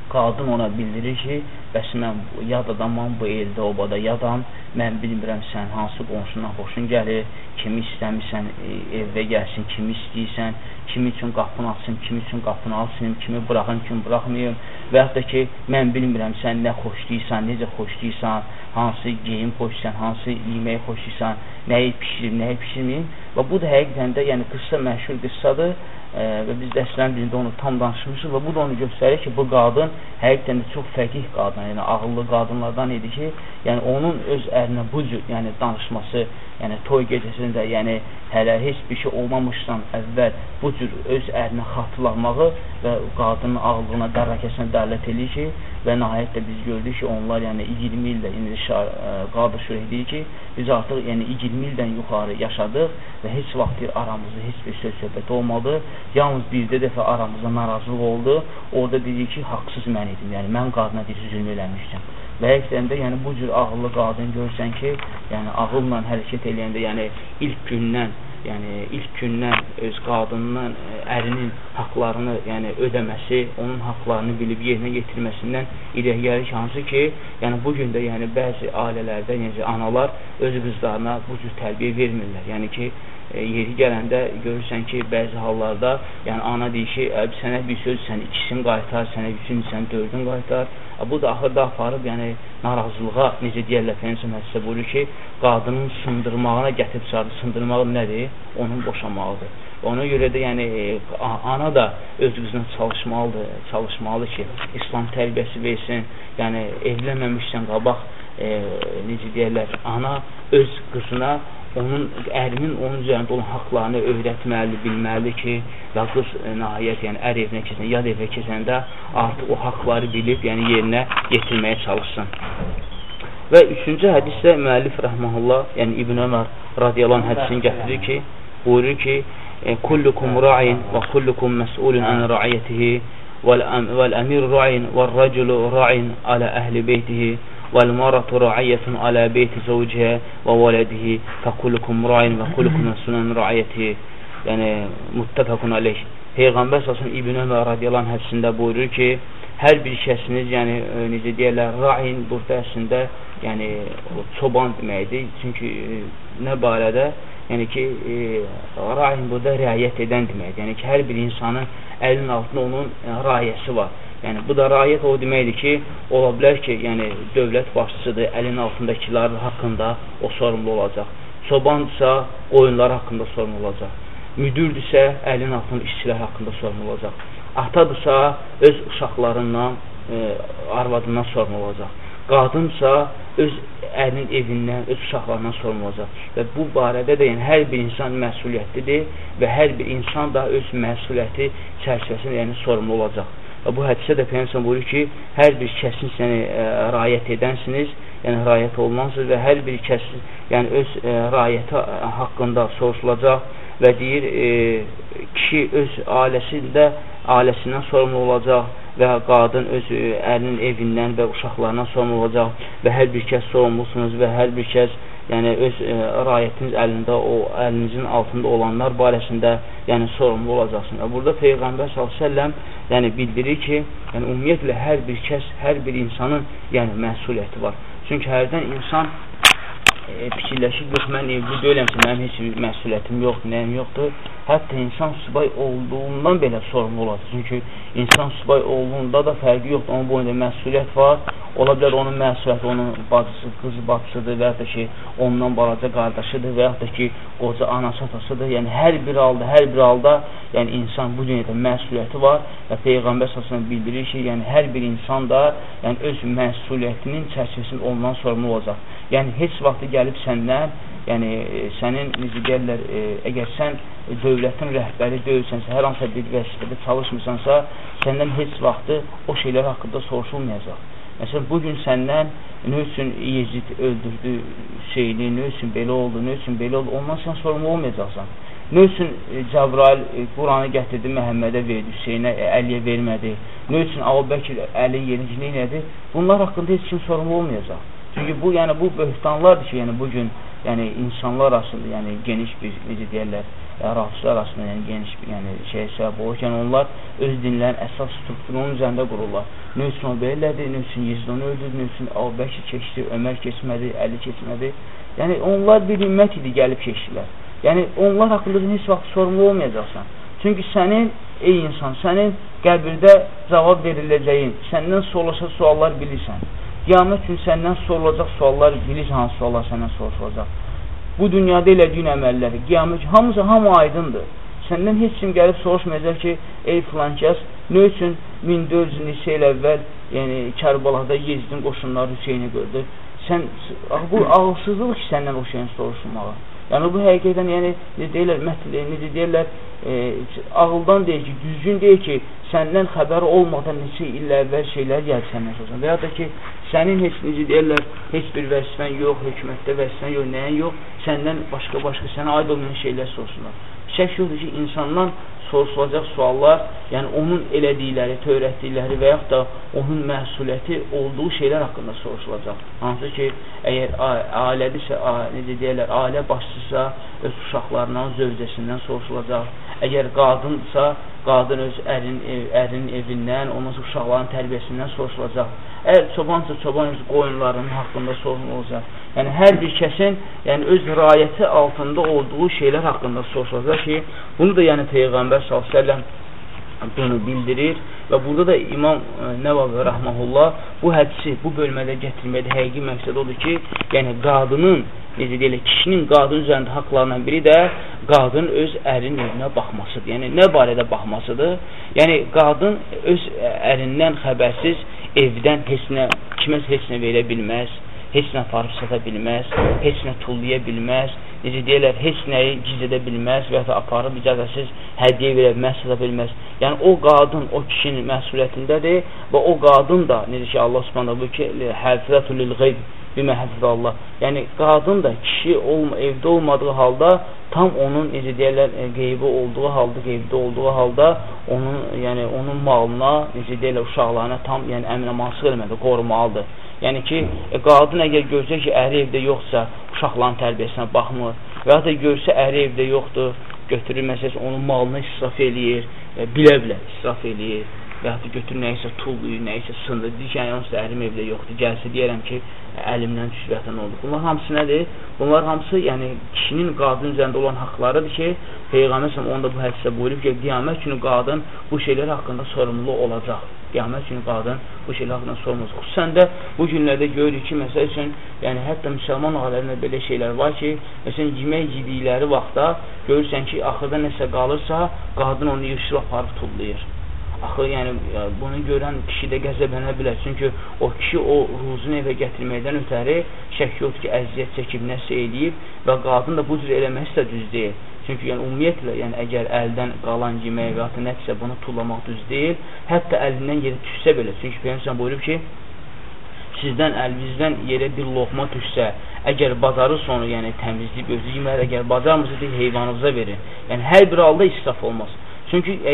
qadın ona bildirir ki, bəs mən yad adamam, bu eldə, obada yadam, mən bilmirəm sən hansı qonşundan xoşun gəlir, kimi istəmirsən e, evdə gəlsin, kimi istəyirsən, kimi üçün qapını açsın, kimi üçün qapını alsın, kimi buraxın, kimi buraxmayım və yaxud da ki, mən bilmirəm sən nə xoşlayırsan, necə xoşlayırsan, hansı geyim xoşlayırsan, hansı yeməyi xoşlayırsan, nəyi pişirim, nəyi pişirməyim. Və bu da həqiqətən də yəni qıssa məşhur qıssadır e, və biz dərslərin birində onu tam danışmışıq və bu da onu göstərir ki, bu qadın həqiqətən də çox fəqih qadın, yəni ağıllı qadınlardan idi ki, yəni onun öz ərinə bu cür yəni danışması, yəni toy gecəsində, yəni hələ heç bir şey olmamışdan əvvəl bu cür öz ərinə xatırlamağı və qadının ağıllığına, dərrakəsinə dəllət edir ki, və nəhayət də biz gördük ki, onlar yəni 20 ildə indi şar, ə, qadı şürək deyir ki, biz artıq yəni 20 ildən yuxarı yaşadıq və heç vaxt bir aramızda heç bir söz söhbət olmadı. Yalnız birdə dəfə aramızda narazılıq oldu. Orada dedi ki, haqsız mən idim. Yəni mən qadına bir zülm eləmişdim. Və həqiqətən də yəni bu cür ağıllı qadın görsən ki, yəni ağılla hərəkət eləyəndə, yəni ilk gündən yəni ilk gündən öz qadından, e, ərinin haqlarını yəni ödəməsi, onun haqlarını bilib yerinə yetirməsindən irəli gəlir ki, hansı ki, yəni bu gün də yəni bəzi ailələrdə, yəni analar öz qızlarına bu cür tərbiyə vermirlər. Yəni ki, e, yeri gələndə görürsən ki, bəzi hallarda yəni ana deyir ki, sənə bir söz sən ikisini qaytar, sənə üçün sən dördün qaytar Bu da axırda aparıb, yəni narazılığa, necə deyərlər, Peynəsəm hədisdə buyurur ki, qadının sındırmağına gətirib çağırır. Sındırmaq nədir? Onun boşamağıdır. Ona görə də yəni ana da öz qızına çalışmalıdır, çalışmalıdır ki, İslam tərbiyəsi versin. Yəni evlənməmişdən qabaq e, necə deyərlər, ana öz qızına onun ərinin onun üzərində olan haqlarını öyrətməlidir, bilməlidir ki, və qız e, nəhayət, yəni ər evinə keçəndə, yad evə keçəndə artıq o haqları bilib, yəni yerinə yetirməyə çalışsın. Və üçüncü hədisdə müəllif rəhməhullah, yəni İbn Ömər radiyallahu hədisini gətirir ki, buyurur ki, e, kullukum ra'in və kullukum məs'ulun an ra'iyatihi vəl-əmir ra'in vəl-rəculu ra'in alə əhli beytihi والمرأة رعية على بيت زوجها وولده فكلكم راع وكلكم مسؤول عن رعيته yəni muttəfəqun aleyh. Peyğəmbər sallallahu İbn Ömər radiyallahu anh hədisində buyurur ki, hər bir kəsiniz, yəni e, necə deyirlər, rain burada əslində yəni o çoban deməkdir. Çünki e, nə barədə? Yəni ki, e, rain burada riayət edən deməkdir. Yəni ki, hər bir insanın əlinin altında onun e, rayəsi var. Yəni bu da rayət o deməkdir ki, ola bilər ki, yəni dövlət başçısıdır, əlin altındakilər haqqında o sorumlu olacaq. Çobandırsa, qoyunlar haqqında sorumlu olacaq. Müdürdürsə, əlin altında işçilər haqqında sorumlu olacaq. Atadırsa, öz uşaqlarından, e, arvadından sorumlu olacaq. Qadınsa, öz ərinin evindən, öz uşaqlarından sorumlu olacaq. Və bu barədə də yəni, hər bir insan məsuliyyətlidir və hər bir insan da öz məsuliyyəti çərçivəsində yəni, sorumlu olacaq. Bu hədisə də Peyyəmsən buyurur ki, hər bir kəsin səni ə, e, rayət edənsiniz, yəni rayət olmansınız və hər bir kəsin yəni öz ə, e, rayəti haqqında soruşulacaq və deyir, e, kişi öz ailəsində ailəsindən sorumlu olacaq və qadın öz ərinin evindən və uşaqlarından sorumlu olacaq və hər bir kəs sorumlusunuz və hər bir kəs yəni öz e, rayətiniz əlində, o əlinizin altında olanlar barəsində yəni sorumlu olacaqsınız. Və burada Peyğəmbər s.ə.v yəni bildirir ki, yəni ümumiyyətlə hər bir kəs, hər bir insanın yəni məsuliyyəti var. Çünki hərdən insan e, fikirləşir, yox, mən evli deyiləm ki, mənim heç məsuliyyətim yoxdur, nəyim yoxdur. Hətta insan subay olduğundan belə sorumlu olar. Çünki insan subay olduğunda da fərqi yoxdur, onun boyunda məsuliyyət var. Ola bilər onun məsuliyyəti onun bacısı, qız bacısıdır və yaxud da ki, ondan balaca qardaşıdır və yaxud da ki, qoca anası atasıdır. Yəni, hər bir halda, hər bir halda yəni, insan bu dünyada məsuliyyəti var və Peyğəmbər səslə bildirir ki, yəni, hər bir insan da yəni, öz məsuliyyətinin çərçivəsində ondan sorumlu olacaq. Yəni, heç vaxtı gəlib səndən, yəni, sənin, necə deyərlər, e, əgər sən dövlətin rəhbəri deyilsənsə, hər hansısa bir vəzifədə çalışmırsansa, səndən heç vaxtı o şeylər haqqında soruşulmayacaq. Məsələn, bugün səndən nə üçün Yezid öldürdü Hüseyni, nə üçün belə oldu, nə üçün belə oldu, ondan sən sorumlu olmayacaqsan. Nə üçün e, Cəbrail e, Quranı gətirdi, Məhəmmədə verdi, Hüseynə, e, Əliyə vermədi. Nə üçün Əbubəkir Əli yerinci nədir? Bunlar haqqında heç kim sorumlu olmayacaq. Çünki bu, yəni bu böhtanlardır ki, yəni bu gün yəni insanlar arasında, yəni geniş bir necə deyirlər, rafislər arasında yəni geniş bir yəni, şey səbəb olur yəni onlar öz dinlərin əsas strukturunun üzərində qururlar. Nə üçün o belədir, nə üçün Yezid onu öldürdü, nə üçün Əbubəkir keçdi, Ömər keçmədi, Əli keçmədi. Yəni onlar bir ümmət idi, gəlib keçdilər. Yəni onlar haqqında heç vaxt sorumlu olmayacaqsan. Çünki sənin, ey insan, sənin qəbirdə cavab veriləcəyin, səndən sorulacaq suallar bilirsən. Qiyamət üçün səndən sorulacaq suallar bilirsən, hansı suallar səndən sorulacaq bu dünyada elədiyin əməlləri, qiyamət, hamısı hamı aydındır. Səndən heç kim gəlib soruşmayacaq ki, ey filan kəs, nə üçün 1400 neçə il əvvəl, yəni Kərbalada Yezdin qoşunları Hüseyni gördü. Sən, bu ağılsızlıq ki, səndən o şeyin soruşulmağı. Yəni bu həqiqətən yəni deyirlər, mətlə, necə deyirlər, e, ağıldan deyir ki, düzgün deyir ki, səndən xəbər olmadan neçə il əvvəl şeylər gəldi səndən soruşan. Və ya da ki, sənin heç necə deyirlər, heç bir vəzifən yox, hökumətdə vəzifən yox, nəyin yox, səndən başqa-başqa sənə aid olmayan şeylər soruşurlar. Şək yoxdur ki, insandan soruşulacaq suallar, yəni onun elədikləri, törətdikləri və yaxud da onun məsuliyyəti olduğu şeylər haqqında soruşulacaq. Hansı ki, əgər ailədirsə, necə deyərlər, ailə başçısa, öz uşaqlarından, zövcəsindən soruşulacaq. Əgər qadındırsa, qadın öz ərin, ev, ərin evindən, onun uşaqların tərbiyəsindən soruşulacaq. Əgər çobansa, çoban öz qoyunlarının haqqında soruşulacaq. Yəni, hər bir kəsin yəni, öz rayəti altında olduğu şeylər haqqında soruşacaq ki, bunu da yəni Peyğəmbər s.ə.v bunu bildirir və burada da İmam e, Nəvavi Rəhməhullah bu hədisi bu bölmədə gətirməkdə həqiqi məqsəd odur ki, yəni qadının, necə deyilə, kişinin qadın üzərində haqlarından biri də qadın öz ərin evinə baxmasıdır. Yəni, nə barədə baxmasıdır? Yəni, qadın öz ərindən xəbərsiz evdən heç nə, kiməs heç nə verə bilməz heç nə aparıb sata bilməz, heç nə tullaya bilməz, necə deyirlər, heç nəyi gizlədə bilməz və ya da aparıb icazəsiz hədiyyə verə bilməz, sata bilməz. Yəni, o qadın o kişinin məsuliyyətindədir və o qadın da, necə ki, Allah subhanə bu ki, həfizətü lil qeyb bimə həfizə Allah. Yəni, qadın da kişi olma, evdə olmadığı halda tam onun, necə deyirlər, e, qeybi olduğu halda, qeybdə olduğu halda onun, yəni, onun malına, necə deyirlər, uşaqlarına tam, yəni, əminəmansıq eləməli, qorumalıdır. Yəni ki, e, qadın əgər görsə ki, əri evdə yoxsa, uşaqların tərbiyyəsinə baxmır və ya da görsə əri evdə yoxdur, götürür, məsələn, onun malını israf eləyir, e, bilə-bilə israf eləyir və ya da götürür nəyisə tullayır, nəyisə sındır, deyir ki, yəni, onsuz da ərim evdə yoxdur, gəlsə deyərəm ki, əlimdən düşüb vətən oldu. Bunlar hamısı nədir? Bunlar hamısı, yəni, kişinin qadın üzərində olan haqlarıdır ki, Peyğəmbər onda bu hədisə buyurub ki, qiyamət günü qadın bu şeylər haqqında sorumlu olacaq qiyamət günü qadın bu şeylər haqqında sorulmaz. Xüsusən də bu günlərdə görürük ki, məsəl üçün, yəni hətta müsəlman ailələrində belə şeylər var ki, məsələn, yemək yedikləri vaxtda görürsən ki, axırda nəsə qalırsa, qadın onu yığışıb aparıb tullayır. Axı, yəni, bunu görən kişi də qəzəblənə bilər. Çünki o kişi o ruzunu evə gətirməkdən ötəri şək yoxdur ki, əziyyət çəkib, nəsə eləyib və qadın da bu cür eləməsi də düz deyil. Çünki yəni, ümumiyyətlə, yəni, əgər əldən qalan yemək və ya nədirsə bunu tullamaq düz deyil, hətta əlindən yeri düşsə belə. Çünki Peyyəmsən buyurub ki, sizdən əlinizdən yerə bir loxma düşsə, əgər bazarı sonu, yəni təmizləyib özü yeməli, əgər bacarmırsa deyil, heyvanınıza verin. Yəni hər bir halda israf olmaz. Çünki e,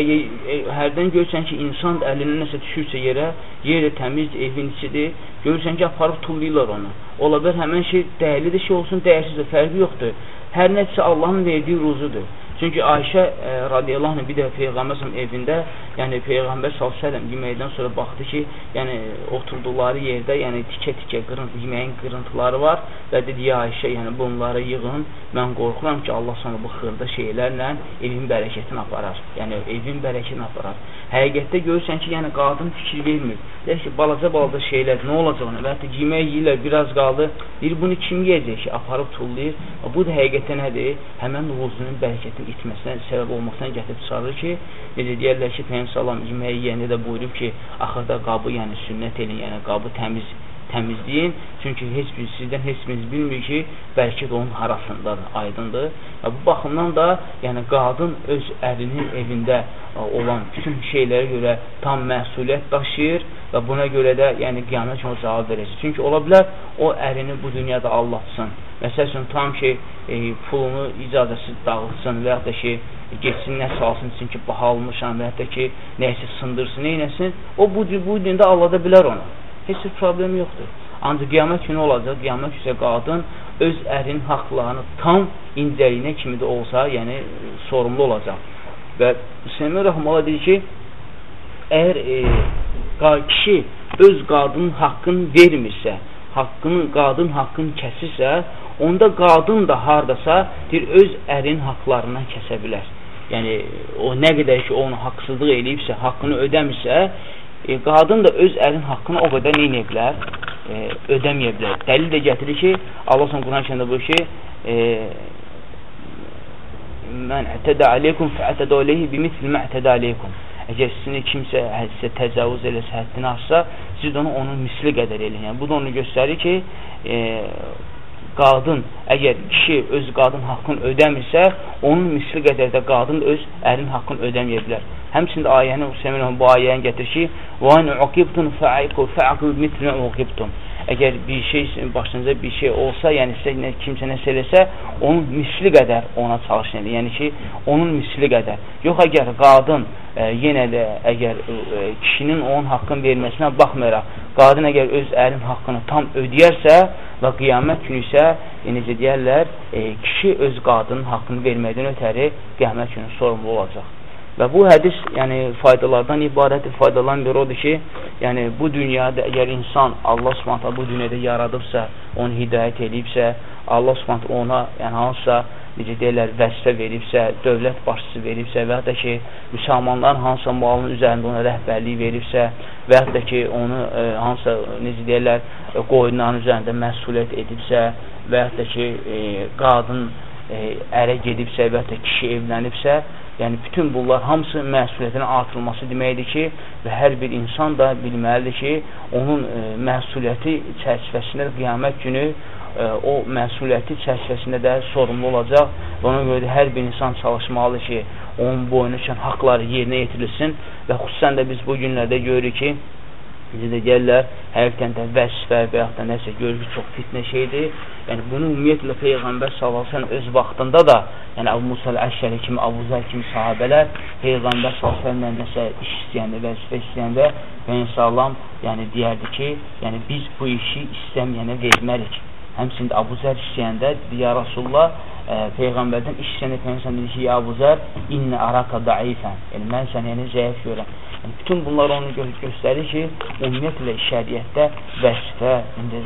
e, hərdən görürsən ki, insan əlindən nəsə düşürsə yerə, yerə təmiz, evin içidir, görürsən ki, aparıb tullayırlar onu. Ola bilər həmən şey dəyərli də şey olsun, dəyərsiz də fərqi yoxdur. Hər nəsə Allahın verdiyi ruzudur. Çünki Ayşə e, radiyallahu anh bir də Peyğəmbər evində, yəni Peyğəmbər s.ə.v yeməkdən sonra baxdı ki, yəni oturduqları yerdə, yəni tikə-tikə qırıntı, yeməyin qırıntıları var və dedi, ya Ayşə, yəni bunları yığın, mən qorxuram ki, Allah sana bu xırda şeylərlə evin bərəkətini aparar. Yəni evin bərəkətini aparar. Həqiqətdə görürsən ki, yəni qadın fikir vermir. Deyir ki, balaca-balaca şeylər nə olacaq ona? Və hətta yemək yeyirlər, biraz qaldı. Deyir, bunu kim yeyəcək ki, aparıb tullayır. Bu da həqiqətdə nədir? Həmən ruzunun bərəkətini itməsinə səbəb olmaqdan gətirib çıxarır ki, necə deyərlər ki, Peyyəm salam yeməyi yeyəndə də buyurub ki, axırda qabı, yəni sünnət elin, yəni qabı təmiz təmizləyin. Çünki heç bir sizdən heç biriniz bilmir ki, bəlkə də onun harasındadır, aydındır. Və bu baxımdan da, yəni qadın öz ərinin evində olan bütün şeylərə görə tam məsuliyyət daşıyır və buna görə də yəni qiyamət günü cavab verəcək. Çünki ola bilər o ərini bu dünyada allatsın. Məsəl üçün tam ki, e, pulunu icazəsiz dağıtsın və ya da ki, geçsin nə salsın üçün ki, baha almışam və ya da ki, nəyəsə sındırsın, neynəsin, o bu, bu dünyada allada bilər onu. Heç bir problem yoxdur. Ancaq qiyamət günü olacaq, qiyamət günü qadın öz ərin haqlarını tam incəliyinə kimi də olsa, yəni sorumlu olacaq. Və Hüseymin Rəhmələ deyir ki, əgər e, kişi öz qadının haqqını vermirsə, haqqını, qadın haqqını kəsirsə, onda qadın da hardasa deyir, öz ərin haqlarından kəsə bilər. Yəni, o nə qədər ki, onu haqsızlıq eləyibsə, haqqını ödəmirsə, e, qadın da öz ərin haqqını o qədər neyə bilər? E, ödəməyə bilər. Dəlil də gətirir ki, Allah son Quran kəndə bu ki, e, mən ətədə aleykum fəətədə aleyhi bimitli mə'tədə aleykum. Əgər sizin kimsə hədsə təcavüz eləsə, həddini aşsa, siz onu onun misli qədər eləyin. Yəni, bu da onu göstərir ki, e, qadın, əgər kişi öz qadın haqqını ödəmirsə, onun misli qədər də qadın öz ərin haqqını ödəməyə bilər. Həmçində ayəni Hüseyin bu ayəni gətirir ki: "Və in uqibtum fa'aqu fa'aqu mithla uqibtum." Əgər bir şey, başınıza bir şey olsa, yəni sizə kimsə nəsə eləsə, onun misli qədər ona çalışın. Yəni ki, onun misli qədər. Yox, əgər qadın e, yenə də əgər e, kişinin onun haqqını verməsinə baxmayaraq, qadın əgər öz ərin haqqını tam ödəyərsə və qiyamət günü isə, e, necə deyərlər, e, kişi öz qadının haqqını verməkdən ötəri qiyamət günü sorumlu olacaq. Və bu hədis, yəni faydalardan ibarətdir. Faydalan bir odur ki, yəni bu dünyada əgər insan Allah Subhanahu bu dünyada yaradıbsa, onu hidayət edibsə, Allah Subhanahu ona yəni hansısa necə deyirlər, vəzifə veribsə, dövlət başçısı veribsə və da ki, müsəlmanların hansısa malının üzərində ona rəhbərlik veribsə və da ki, onu e, hansısa, necə deyirlər, e, qoyunların üzərində məsuliyyət edibsə və da ki, e, qadın e, ərə gedibsə və da kişi evlənibsə, Yəni, bütün bunlar hamısı məsuliyyətin artırılması deməkdir ki, və hər bir insan da bilməlidir ki, onun e, məsuliyyəti çərçivəsində qiyamət günü e, o məsuliyyəti çərçivəsində də sorumlu olacaq. Və ona görə də hər bir insan çalışmalıdır ki, onun boynu üçün haqları yerinə yetirilsin. Və xüsusən də biz bu günlərdə görürük ki, Necə də deyərlər, həqiqətən də vəzifə və yaxud da nəsə ki, çox fitnə şeydir. Yəni, bunu ümumiyyətlə Peyğəmbər sallallahu öz vaxtında da, yəni Əbu Musa əl-Əşəri kimi, Əbu Zər kimi sahabələr Peyğəmbər sallallahu nəsə iş istəyəndə, vəzifə istəyəndə Peyğəmbər yəni deyərdi ki, yəni biz bu işi istəməyənə vermərik. Həmçində Əbu Zər istəyəndə ya Rasulullah, e, Peyğəmbərdən iş istəyəndə Peyğəmbər dedi ki, ya Əbu Zər, innə araka daifən. Yəni, mən səni yəni zəif görəm. Yəni, bütün bunlar onu gö göstərir ki, ümumiyyətlə şəriətdə vəzifə, indi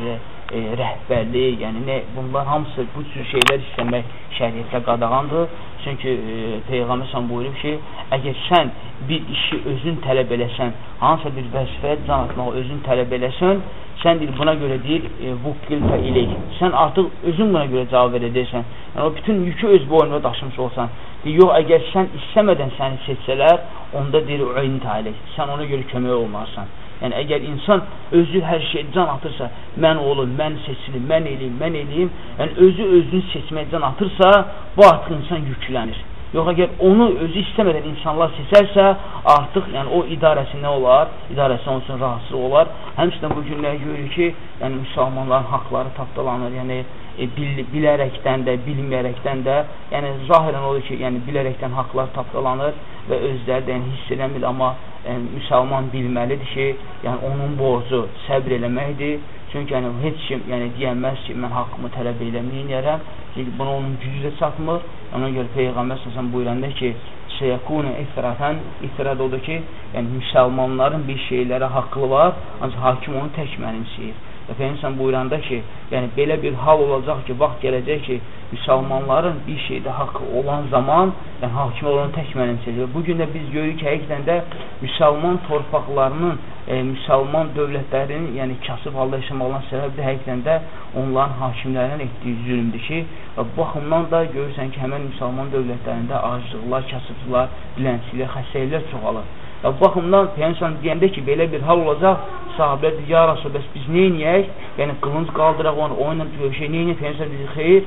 e, rəhbərlik, yəni nə, bunlar hamısı bu cür şeylər istəmək şəriətdə qadağandır. Çünki e, Peyğəmbər sən buyurub ki, əgər sən bir işi özün tələb eləsən, hansısa bir vəzifəyə can atmağı özün tələb eləsən, sən deyir, buna görə deyir, e, vukkiltə ileyh. Sən artıq özün buna görə cavab verəcəksən. Yəni, o bütün yükü öz boynuna daşımış olsan. Deyir, yox, əgər sən istəmədən səni seçsələr, onda deyir, öyn talih. Sən ona görə kömək olmarsan. Yəni, əgər insan özü hər şey can atırsa, mən olum, mən seçilim, mən eləyim, mən eləyim, yəni özü özünü seçməyə can atırsa, bu artıq insan yüklənir. Yox, əgər onu özü istəmədən insanlar seçərsə, artıq yəni, o idarəsi nə olar? İdarəsi onun üçün rahatsız olar. Həmçinin bu günlər görürük ki, yəni, müsəlmanların haqları tapdalanır, yəni e, bil, bilərəkdən də, bilməyərəkdən də, yəni zahirən odur ki, yəni bilərəkdən haqlar tapdalanır və özləri də yəni, hiss eləmir, amma yəni, müsəlman bilməlidir ki, yəni onun borcu səbr eləməkdir. Çünki yəni, heç kim yəni, deyənməz ki, mən haqqımı tələb eləməyərəm. Çünki buna onun gücü də çatmır. Ona görə Peyğəmbər səsən buyuranda ki, şeyəkunu ifratan, ifrat odur ki, yəni müsəlmanların bir şeylərə haqqı var, ancaq hakim onu tək mənimsəyir. Və Peygəmbər buyuranda ki, yəni belə bir hal olacaq ki, vaxt gələcək ki, müsəlmanların bir şeydə haqqı olan zaman, yəni hakim olanı tək mənimsəyir. Bu gün də biz görürük ki, həqiqətən də müsəlman torpaqlarının, e, müsəlman dövlətlərinin, yəni kasıb halda yaşamağının səbəbi də həqiqətən də onların hakimlərinin etdiyi zülmdür ki, və bu baxımdan da görürsən ki, həmən müsəlman dövlətlərində acılıqlar, kasıbçılar, dilənçilər, xəstəliklər çoxalır. Və bu baxımdan Peygəmbər deyəndə ki, belə bir hal olacaq, sahabələr deyir, ya Rasul, bəs biz edək? Yəni qılınc qaldıraq onu, onunla döyüşək, nə edək? Peygəmbər deyir, xeyr,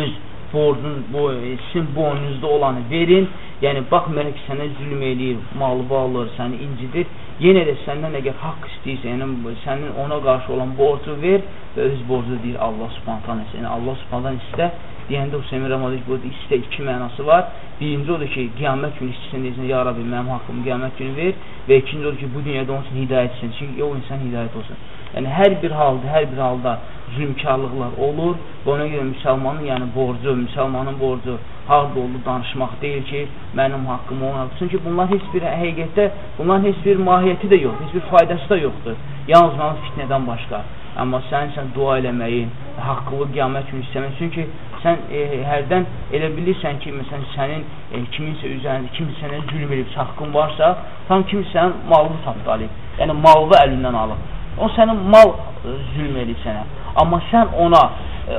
öz borcun, bu, sizin boynunuzda olanı verin. Yəni baxmayaraq ki, sənə zülm eləyir, malı alır, səni incidir. Yenə də səndən əgər haqq istəyirsə, yəni sənin ona qarşı olan borcu ver və öz borcu deyir Allah Subhanahu Yəni Allah Subhanahu istə deyəndə Hüseyin Rəmadik burada istə iki mənası var. Birinci odur ki, qiyamət günü istəsən deyirsən, ya Rabbi, mənim haqqımı qiyamət günü ver və ikinci odur ki, bu dünyada onun üçün hidayət etsin. Çünki o insan hidayət olsun. Yəni, hər bir halda, hər bir halda zülmkarlıqlar olur və ona görə müsəlmanın yəni borcu, müsəlmanın borcu haqda oldu danışmaq deyil ki, mənim haqqım ona. Çünki bunlar heç bir həqiqətdə, bunların heç bir mahiyyəti də yoxdur, heç bir faydası da yoxdur. Yalnız mənim fitnədən başqa. Amma sən sən dua eləməyin, haqqılı qiyamət günü istəmək. Çünki sən e, hərdən elə bilirsən ki, məsələn, sənin e, kiminsə üzərində, kimsə sənə zülm edib, haqqın varsa, tam kimsə sənin malını tapdalayıb, yəni malını əlindən alıb. O sənin mal e, zülm edib sənə. Amma sən ona e,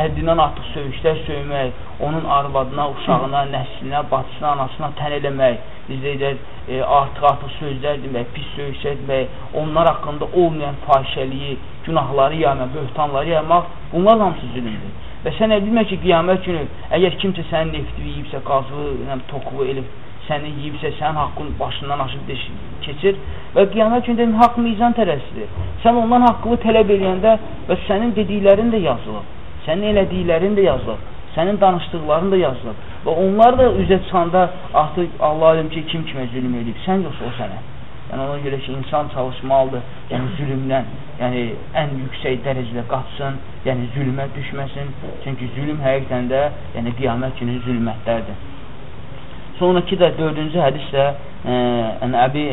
həddindən artıq söyüşlər söymək, onun arvadına, uşağına, nəslinə, bacısına, anasına tən eləmək, bizdə edər, e, artıq-artıq sözlər demək, pis söyüşlər demək, onlar haqqında olmayan fahişəliyi, günahları yaymaq, böhtanları yaymaq, bunlar hamısı zülümdür. Və sən bilmə ki, qiyamət günü, əgər kimsə sənin nefti yiyibsə, qazılı, yəni, toxuvu elib, səni yiyibsə, sənin haqqın başından aşıb keçir və qiyamət günü haqq mizan tərəsidir. Sən ondan haqqını tələb eləyəndə və sənin dediklərin də yazılır, sənin elədiklərin də yazılır, sənin danışdıqların da yazılır və onlar da üzə çıxanda artıq Allah alim ki, kim kimə zülm edib, sən yoxsa o sənə. Yəni ona görə ki, insan çalışmalıdır, yəni zülmdən, yəni ən yüksək dərəcədə qaçsın, yəni zülmə düşməsin. Çünki zülm həqiqətən də, yəni qiyamət günü zülmətlərdir. Sonraki də dördüncü hədis də ən Əbi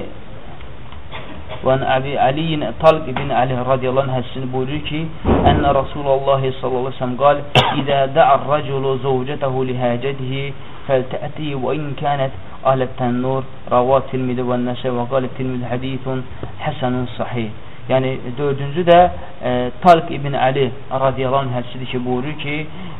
وعن أبي علي طلق بن علي رضي الله عنه hədisini buyurur ki, أن رسول الله صلى الله عليه وسلم قال إذا دعا الرجل زوجته لهاجته فلتأتي وإن كانت أهل التنور رواه Tirmidhi və Nəsə və qalə Tirmidhi hədithun həsənun sahih. Yəni dördüncü də e, Talq ibn Əli radiyallahu anh hədisidir ki, buyurur ki,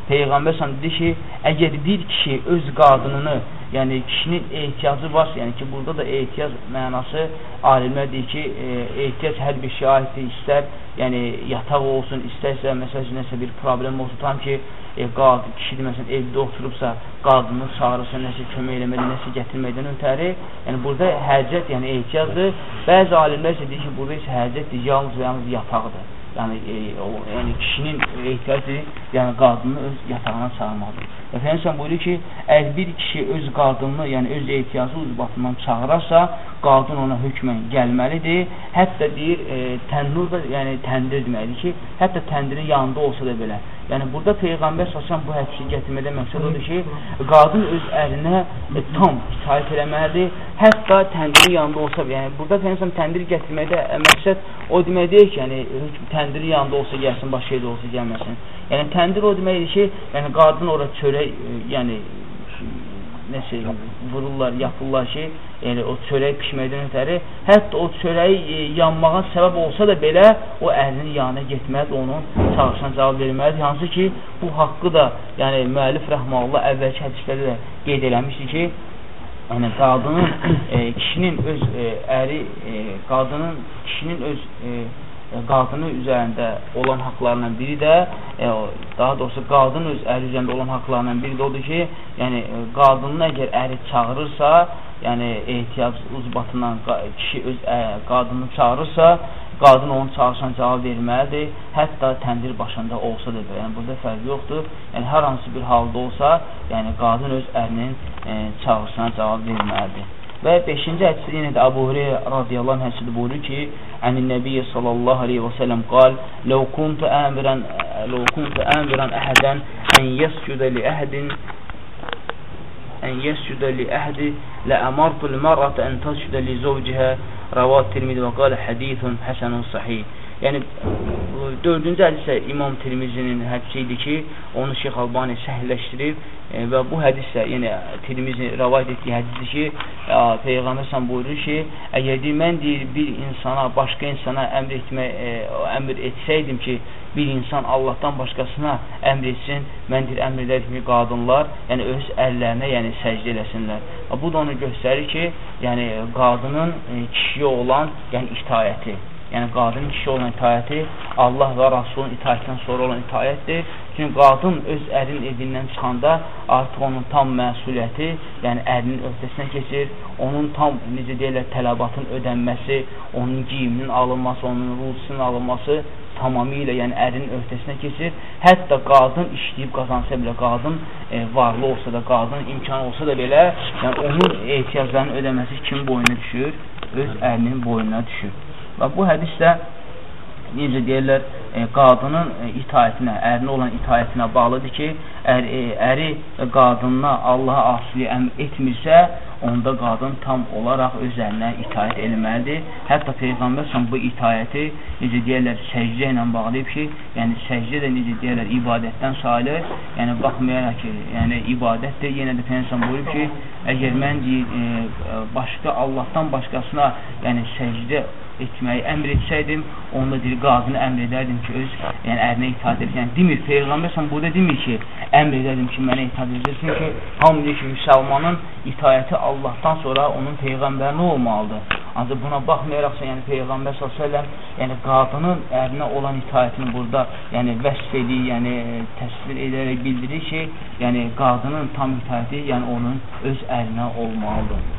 Peyğəmbər sən dedi ki, əgər bir kişi öz qadınını, yəni kişinin ehtiyacı varsa, yəni ki, burada da ehtiyac mənası alimlər deyir ki, e, ehtiyac hər bir şey aiddir, istər yəni yataq olsun, istərsə məsələn nəsə bir problem olsun, tam ki, e, qadın, kişi məsələn evdə oturubsa, qadını çağırırsa, nəsə kömək eləməli, nəsə gətirməkdən ötəri, yəni burada həcət, yəni ehtiyacdır. Bəzi alimlər isə deyir ki, burada isə həcətdir, yalnız və yalnız yataqdır yəni, e, o, yəni kişinin ehtiyacı yəni qadını öz yatağına çağırmalıdır. Peygəmbər buyurur ki, əgər bir kişi öz qadınını, yəni öz ehtiyacı uzbatından çağırarsa, qadın ona hökmən gəlməlidir. Hətta deyir, e, tənnur da, yəni təndir deməkdir ki, hətta təndirin yanında olsa da belə. Yəni burada Peyğəmbər səsən bu hədisi gətirmədə məqsəd odur ki, qadın öz ərinə e, tam itaət eləməlidir. Hətta təndirin yanında olsa, yəni burada Peyğəmbər təndir gətirməkdə e, məqsəd o demək deyil ki, yəni təndirin yanında olsa gəlsin, başqa yerdə olsa gəlməsin. Yəni təndir o deməkdir ki, yəni qadın ora çörək, e, yəni nəsə vururlar, yapırlar ki, yəni o çörək pişməkdən ötəri, hətta o çörəyi e, yanmağa səbəb olsa da belə, o əhlinin yanına getməlidir, onun çağırışına cavab verməlidir. Hansı ki, bu haqqı da, yəni müəllif rəhməllah əvvəlki hədislərdə də qeyd eləmişdir ki, yəni qadının, e, kişinin öz e, əri, e, qadının, kişinin öz e, E, qadını üzərində olan haqlarından biri də, e, daha doğrusu qadın öz əri üzərində olan haqlarından biri də odur ki, yəni e, qadının əgər əri çağırırsa, yəni ehtiyac uzbatından kişi öz ə, qadını çağırırsa qadın onu çağırsan cavab verməlidir, hətta təndir başında olsa da, yəni burada fərq yoxdur. Yəni hər hansı bir halda olsa, yəni qadın öz ərinin e, çağırsana cavab verməlidir. Və 5-ci hədisdə yenə də Əbu Hüreyrə radiyallahu anh hədisdə buyurur ki, Ənin Nəbiyyə sallallahu aleyhi və səlləm qal, "Ləv kuntu əmirən, ləv kuntu əmirən əhədən ən yəscudə li əhədin ən yəscudə li əhədi ləəmartu l-mərətə ən təscudə li zovcihə Ravat Tirmidi və qalə hədithun həsənun sahih. Yəni, dördüncü hədis isə İmam Tirmizinin hədisi idi ki, onu Şeyx Albani səhləşdirib e, və bu hədis də yenə Tirmizi rəvayət etdiyi hədisdir ki, ə, Peyğəmbər sən buyurur ki, əgər deyir, mən deyir, bir insana, başqa insana əmr, etmək, e, əmr etsəydim ki, bir insan Allahdan başqasına əmr etsin, mən deyir, əmr edərdim ki, qadınlar, yəni öz əllərinə, yəni səcdə eləsinlər. Bu da onu göstərir ki, yəni qadının e, kişiyə olan, yəni itayəti yəni qadının kişi olan itaəti Allah və Rasulun itaətindən sonra olan itaətdir. Çünki qadın öz ərinin evindən çıxanda artıq onun tam məsuliyyəti, yəni ərinin öhdəsinə keçir, onun tam, necə deyirlər, tələbatın ödənməsi, onun giyiminin alınması, onun ruhusunun alınması tamamilə, yəni ərinin öhdəsinə keçir. Hətta qadın işləyib qazansa belə, qadın e, varlı olsa da, qadın imkanı olsa da belə, yəni onun ehtiyaclarının ödəməsi kimin boynuna düşür? Öz ərinin boynuna düşür. Və bu hədis də necə deyirlər, e, qadının e, itaətinə, ərinə olan itaətinə bağlıdır ki, ər, e, əri qadınına Allaha asili əmr etmirsə, onda qadın tam olaraq öz ərinə itaət eləməlidir. Hətta Peyğəmbər sən bu itaəti necə deyirlər, səcdə ilə bağlayıb ki, yəni səcdə də necə deyirlər, ibadətdən sayılır. Yəni baxmayaraq ki, yəni ibadət də yenə də Peyğəmbər buyurub ki, əgər mən deyir, e, başqa Allahdan başqasına, yəni səcdə etməyi əmr etsəydim, onda deyir, qadını əmr edərdim ki, öz yəni, ərinə itaat edir. Yəni, demir, Peyğəmbər sən burada demir ki, əmr edərdim ki, mənə itaat edəcəksin ki, hamı deyir ki, müsəlmanın itaəti Allahdan sonra onun Peyğəmbərinə olmalıdır. Ancaq buna baxmayaraqsa, yəni Peyğəmbər s.ə.v yəni qadının ərinə olan itaətini burada yəni vəsf edir, yəni təsvir edərək bildirir ki, yəni qadının tam itaəti yəni onun öz ərinə olmalıdır.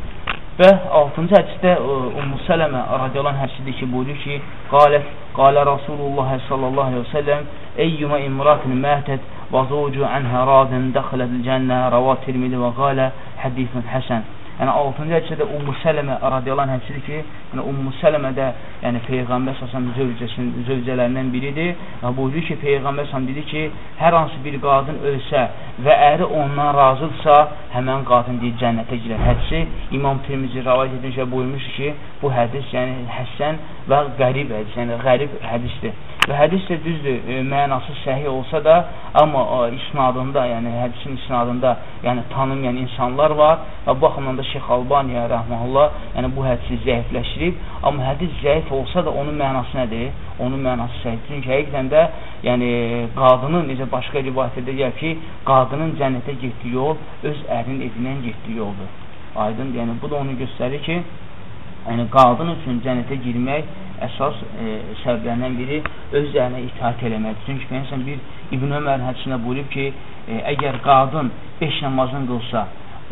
Və 6-cı hədisdə e, Ummu Sələmə radiyallahu anh hədisidir ki, buyurur ki, qalət, qalə Rasulullah sallallahu aleyhi və səlləm Eyyümə imratin mətət və zocu ənhə radin dəxələd cənnə rəva tirmidi və qalə hədifən həsən. Yəni 6-cı hədisdə Ummu Sələmə radiyallahu hədisidir ki, yəni Ummu Sələmə də yəni Peyğəmbər sallallahu zövcəsinin zövcələrindən biridir. Və buyurur ki, Peyğəmbər sallallahu dedi ki, hər hansı bir qadın ölsə və əri ondan razıdırsa, həmən qadın deyir cənnətə girər. Hədisi İmam Tirmizi rivayet etmiş və buyurmuş ki, bu hədis yəni həsən və qərib hədis, yəni qərib hədisdir. Və hədis də düzdür, e, mənası səhih olsa da, amma e, isnadında, yəni hədisin isnadında, yəni tanınmayan insanlar var və bu baxımdan da Şeyx Albaniya rəhməhullah, yəni bu hədisi zəifləşdirib, amma hədis zəif olsa da onun mənası nədir? Onun mənası səhih. Çünki həqiqətən də, yəni qadının necə başqa rivayətdə gəlir ki, qadının cənnətə getdiyi yol öz ərinin evindən getdiyi yoldur. Aydın, yəni bu da onu göstərir ki, yəni qadın üçün cənnətə girmək əsas e, səbəblərindən biri öz üzərinə itaat eləməkdir. Çünki Peygəmbər bir İbn Ömər hədisində buyurub ki, e, əgər qadın 5 namazını qılsa,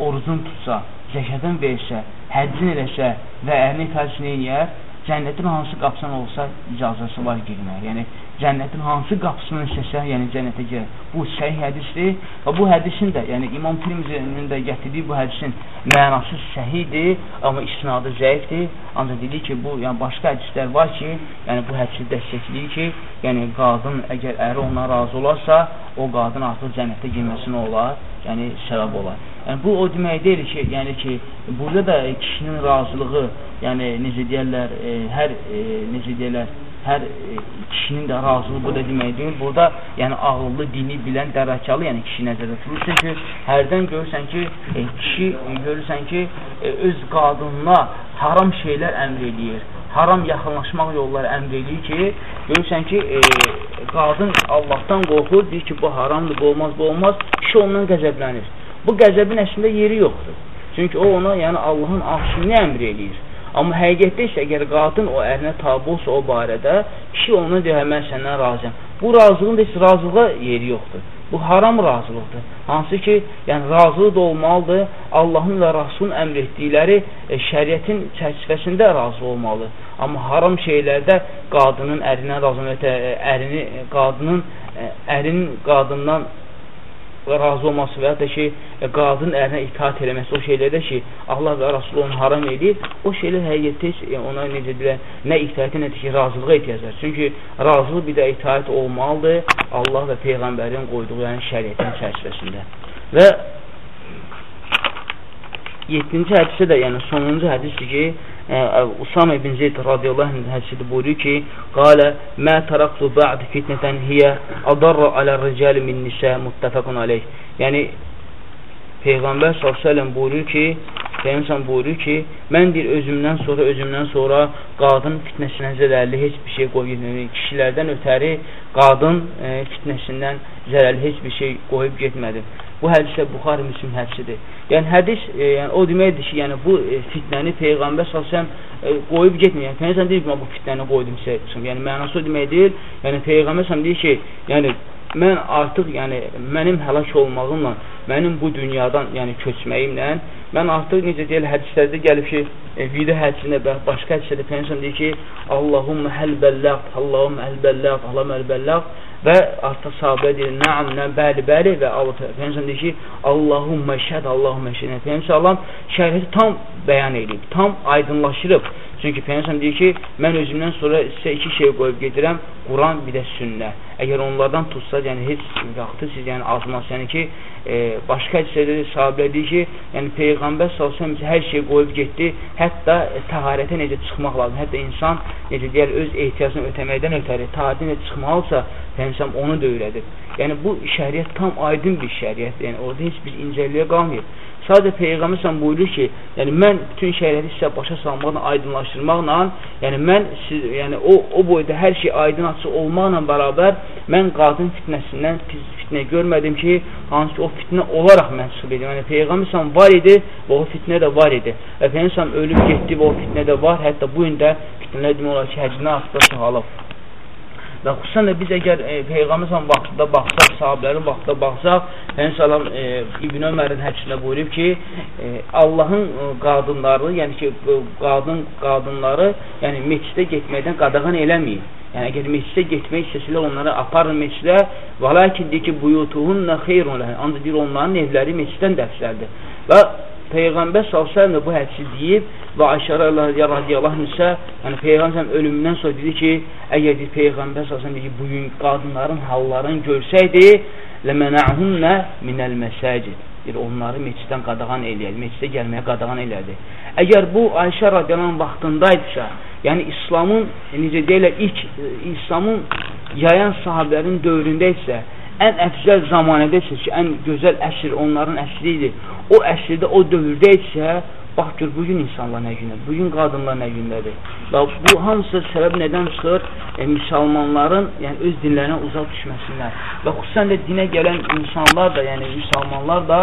orucunu tutsa, zəkatını versə, həccin eləsə və ərini itaat eləyər, cənnətin hansı qapısından olsa icazəsi var girməyə. Yəni cənnətin hansı qapısından istəsə, yəni cənnətə girər. Bu səhih hədisdir və bu hədisin də, yəni İmam Tirmizinin də gətirdiyi bu hədisin mənası səhihdir, amma isnadı zəifdir. Ancaq dedi ki, bu yəni başqa hədislər var ki, yəni bu hədisi dəstəkləyir ki, yəni qadın əgər əri ondan razı olarsa, o qadın artıq cənnətə girməsinə olar, yəni səbəb olar. Yəni bu o demək deyil ki, yəni ki, burada da kişinin razılığı, yəni necə deyirlər, e, hər e, necə deyirlər, hər e, kişinin də razılığı bu da demək deyil. Burada yəni ağıllı, dini bilən, dərakalı, yəni kişi nəzərdə tutulur. Çünki hərdən görürsən ki, e, kişi görürsən ki, e, öz qadınına haram şeylər əmr eləyir. Haram yaxınlaşmaq yolları əmr eləyir ki, görürsən ki, e, qadın Allahdan qorxur, deyir ki, bu haramdır, bu olmaz, bu olmaz. Kişi ondan qəzəblənir. Bu qəzəbin əslində yeri yoxdur. Çünki o ona, yəni Allahın ahşini əmr eləyir. Amma həqiqətdə isə əgər qadın o ərinə tabi olsa o barədə, kişi ona deyər, mən səndən razıyam. Bu razılığın da heç razılığa yeri yoxdur. Bu haram razılıqdır. Hansı ki, yəni razılıq da olmalıdır. Allahın və Rasulun əmr etdikləri e, şəriətin çərçivəsində razı olmalıdır. Amma haram şeylərdə qadının ərindən razı ərini qadının ərinin qadından razı olması və ya da ki, qadın ərinə itaat eləməsi o şeylərdə ki, Allah və Rasulü onu haram edir, o şeylər həqiqətdə heç ona necə deyilər, nə itaəti, nə də ki, razılığa ehtiyaclar. Çünki razılıq bir də itaət olmalıdır Allah və Peyğəmbərin qoyduğu yəni şəriyyətin çərçivəsində. Və 7-ci hədisə də, yəni sonuncu hədisdir ki, Usam ibn Zeyd radiyallahu anh hədisində buyurur ki, qalə mə tərəqtu ba'd fitnətən hiyə adarra alə ricəli min nisə muttəfəqun aleyh. Yəni Peyğəmbər s.ə.v buyurur ki, Peyğəmbər buyurur ki, mən deyir özümdən sonra, özümdən sonra qadın fitnəsinə zərərli heç bir şey qoyub, kişilərdən ötəri qadın e, fitnəsindən zərərli heç bir şey qoyub getmədim. Bu hədis də Buxari Müslim hədisidir. Yəni hədis e, yəni o deməkdir ki, yəni bu e, fitnəni peyğəmbər sallallahu e, qoyub getmir. Yəni peyğəmbər deyir ki, mən bu fitnəni qoydum sizə. Yəni mənası o demək deyil. Yəni peyğəmbər sallallahu deyir ki, yəni mən artıq yəni mənim həlak olmağımla, mənim bu dünyadan yəni köçməyimlə mən artıq necə deyil hədislərdə gəlib ki, e, video hədisində başqa hədislərdə peyğəmbər deyir ki, Allahumma həl bəllaq, Allahumma həl bəllaq, Allahumma həl bəllaq Və artıq sahabə deyir, nəam, nə, bəli, bəli və Peyğəmbər deyir ki, Allahumma şəhəd, Allahumma şəhəd. Peyğəmbər sallam şəriəti tam bəyan edib, tam aydınlaşdırıb. Çünki Peyğəmbər deyir ki, mən özümdən sonra sizə iki şey qoyub gedirəm, Quran bir də sünnə. Əgər onlardan tutsa, yəni heç vaxtı siz yəni azmaz. Yəni ki, e, başqa hədislərdə sahabələr deyir ki, yəni Peyğəmbər sallallahu əleyhi hər şey qoyub getdi, hətta e, təharətə necə çıxmaq lazım. Hətta insan necə deyər öz ehtiyacını ötəməkdən ötəri təharətə necə çıxmalısa, Peyğəmbər onu da öyrədib. Yəni bu şəriət tam aydın bir şəriətdir. Yəni orada heç bir incəliyə qalmayıb. Sadə Peyğəmbər sən buyurur ki, yəni mən bütün şeyləri sizə başa salmaqla, aydınlaşdırmaqla, yəni mən siz, yəni o o boyda hər şey aydın açıq olmaqla bərabər mən qadın fitnəsindən pis fitnə görmədim ki, hansı ki o fitnə olaraq mən çıxıb edim. Yəni Peyğəmbər sən var idi və o fitnə də var idi. Və Peyğəmbər ölüb getdi və o fitnə də var. Hətta bu gün də fitnələr demək olar ki, həccinə asıda çoxalıb. Və xüsusən də biz əgər e, Peyğəmbər vaxtında baxsaq, sahabələrin vaxtında baxsaq, Peyğəmbər e, İbn Ömərin hədisində buyurub ki, e, Allahın e, qadınları, yəni ki, qadın qadınları, yəni meçidə getməkdən qadağan eləmir. Yəni əgər meçidə getmək istəsələr onları aparın meçidə, və lakin deyir ki, buyutuhunna xeyrun ləhə. Ancaq deyir onların evləri meçiddən də əfsəldir. Və Peyğəmbər s.ə.v bu hədisi deyib və Ayşə radiyallahu anh isə yəni Peyğəmbər ölümündən sonra dedi ki, əgər deyir, Peyğəmbər s.ə.v dedi ki, bugün qadınların hallarını görsəydi, ləmənəhunnə minəl məsəcid. Deyir, onları meçiddən qadağan eləyər, meçidə gəlməyə qadağan elədi. Əgər bu Ayşə radiyallahu vaxtındaydısa, yəni İslamın, necə deyirlər, ilk İslamın yayan sahabələrin dövründə isə ən əfzəl zamanədə isə ki, ən gözəl əsr onların əsri idi. O əsrdə, o dövrdə isə bax gör, bugün insanlar nə gündədir, bugün qadınlar nə gündədir. Və bu hamısı səbəb nədən çıxır? E, müsəlmanların yəni, öz dinlərinə uzaq düşməsinlər. Və xüsusən də dinə gələn insanlar da, yəni müsəlmanlar da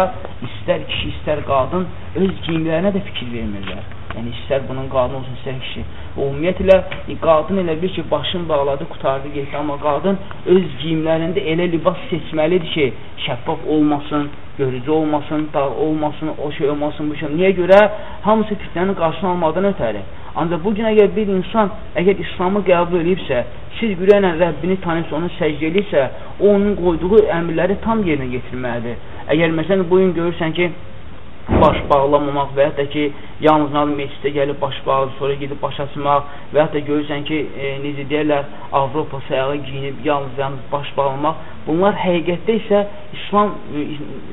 istər kişi, istər qadın öz giyimlərinə də fikir vermirlər. Yəni istər bunun qadın olsun, istər kişi. Ümumiyyətlə qadın elə bir ki, başın bağladı, qutardı, getdi, amma qadın öz geyimlərində elə libas seçməlidir ki, şəffaf olmasın, görücü olmasın, dağ olmasın, o şey olmasın, bu şey. Niyə görə? Hamısı fitnənin qarşısını almadan ötəri. Ancaq bu gün əgər bir insan əgər İslamı qəbul edibsə, siz ürəklə Rəbbini tanıyırsa, onu səcdə edirsə, o onun qoyduğu əmrləri tam yerinə yetirməlidir. Əgər məsələn bu gün görürsən ki, baş bağlamamaq və hətta ki, yalnız nalı meclisdə gəlib baş bağlı, sonra gedib baş açmaq və hətta görürsən ki, e, necə deyərlər, Avropa sayağı giyinib yalnız yalnız baş bağlamaq. Bunlar həqiqətdə isə İslam, e,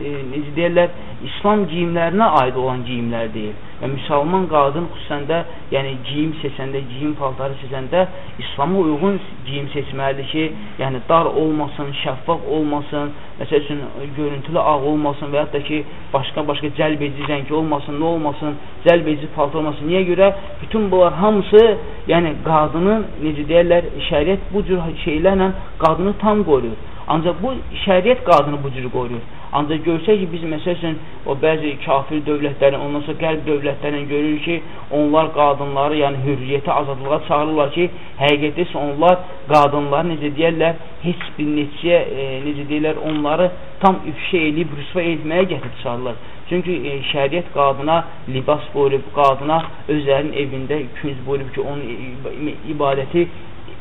e, necə deyərlər, İslam giyimlərinə aid olan giyimlər deyil. Və müsəlman qadın xüsusən də, yəni giyim seçəndə, giyim paltarı seçəndə İslama uyğun giyim seçməlidir ki, yəni dar olmasın, şəffaf olmasın, məsəl üçün görüntülü ağ olmasın və hətta ki, başqa-başqa cəlb edici rəngi olmasın, nə olmasın, cəlb edici paltar olmasın. Niyə görə? Bütün bunlar hamısı, yəni qadının, necə deyərlər, şəriət bu cür şeylərlə qadını tam qoruyur. Ancaq bu şəriət qadını bu cür qoruyur. Ancaq görsək ki, biz məsəl üçün o bəzi kafir dövlətlərin, ondan sonra qərb dövlətlərindən görürük ki, onlar qadınları, yəni hürriyyəti, azadlığa çağırırlar ki, həqiqətdə isə onlar qadınları necə deyərlər, heç bir neçəyə, e, necə deyirlər, onları tam üfşə eləyib, rüsva etməyə gətirib çağırırlar. Çünki e, şəriət qadına libas buyurub, qadına özlərinin evində künc buyurub ki, onun ibadəti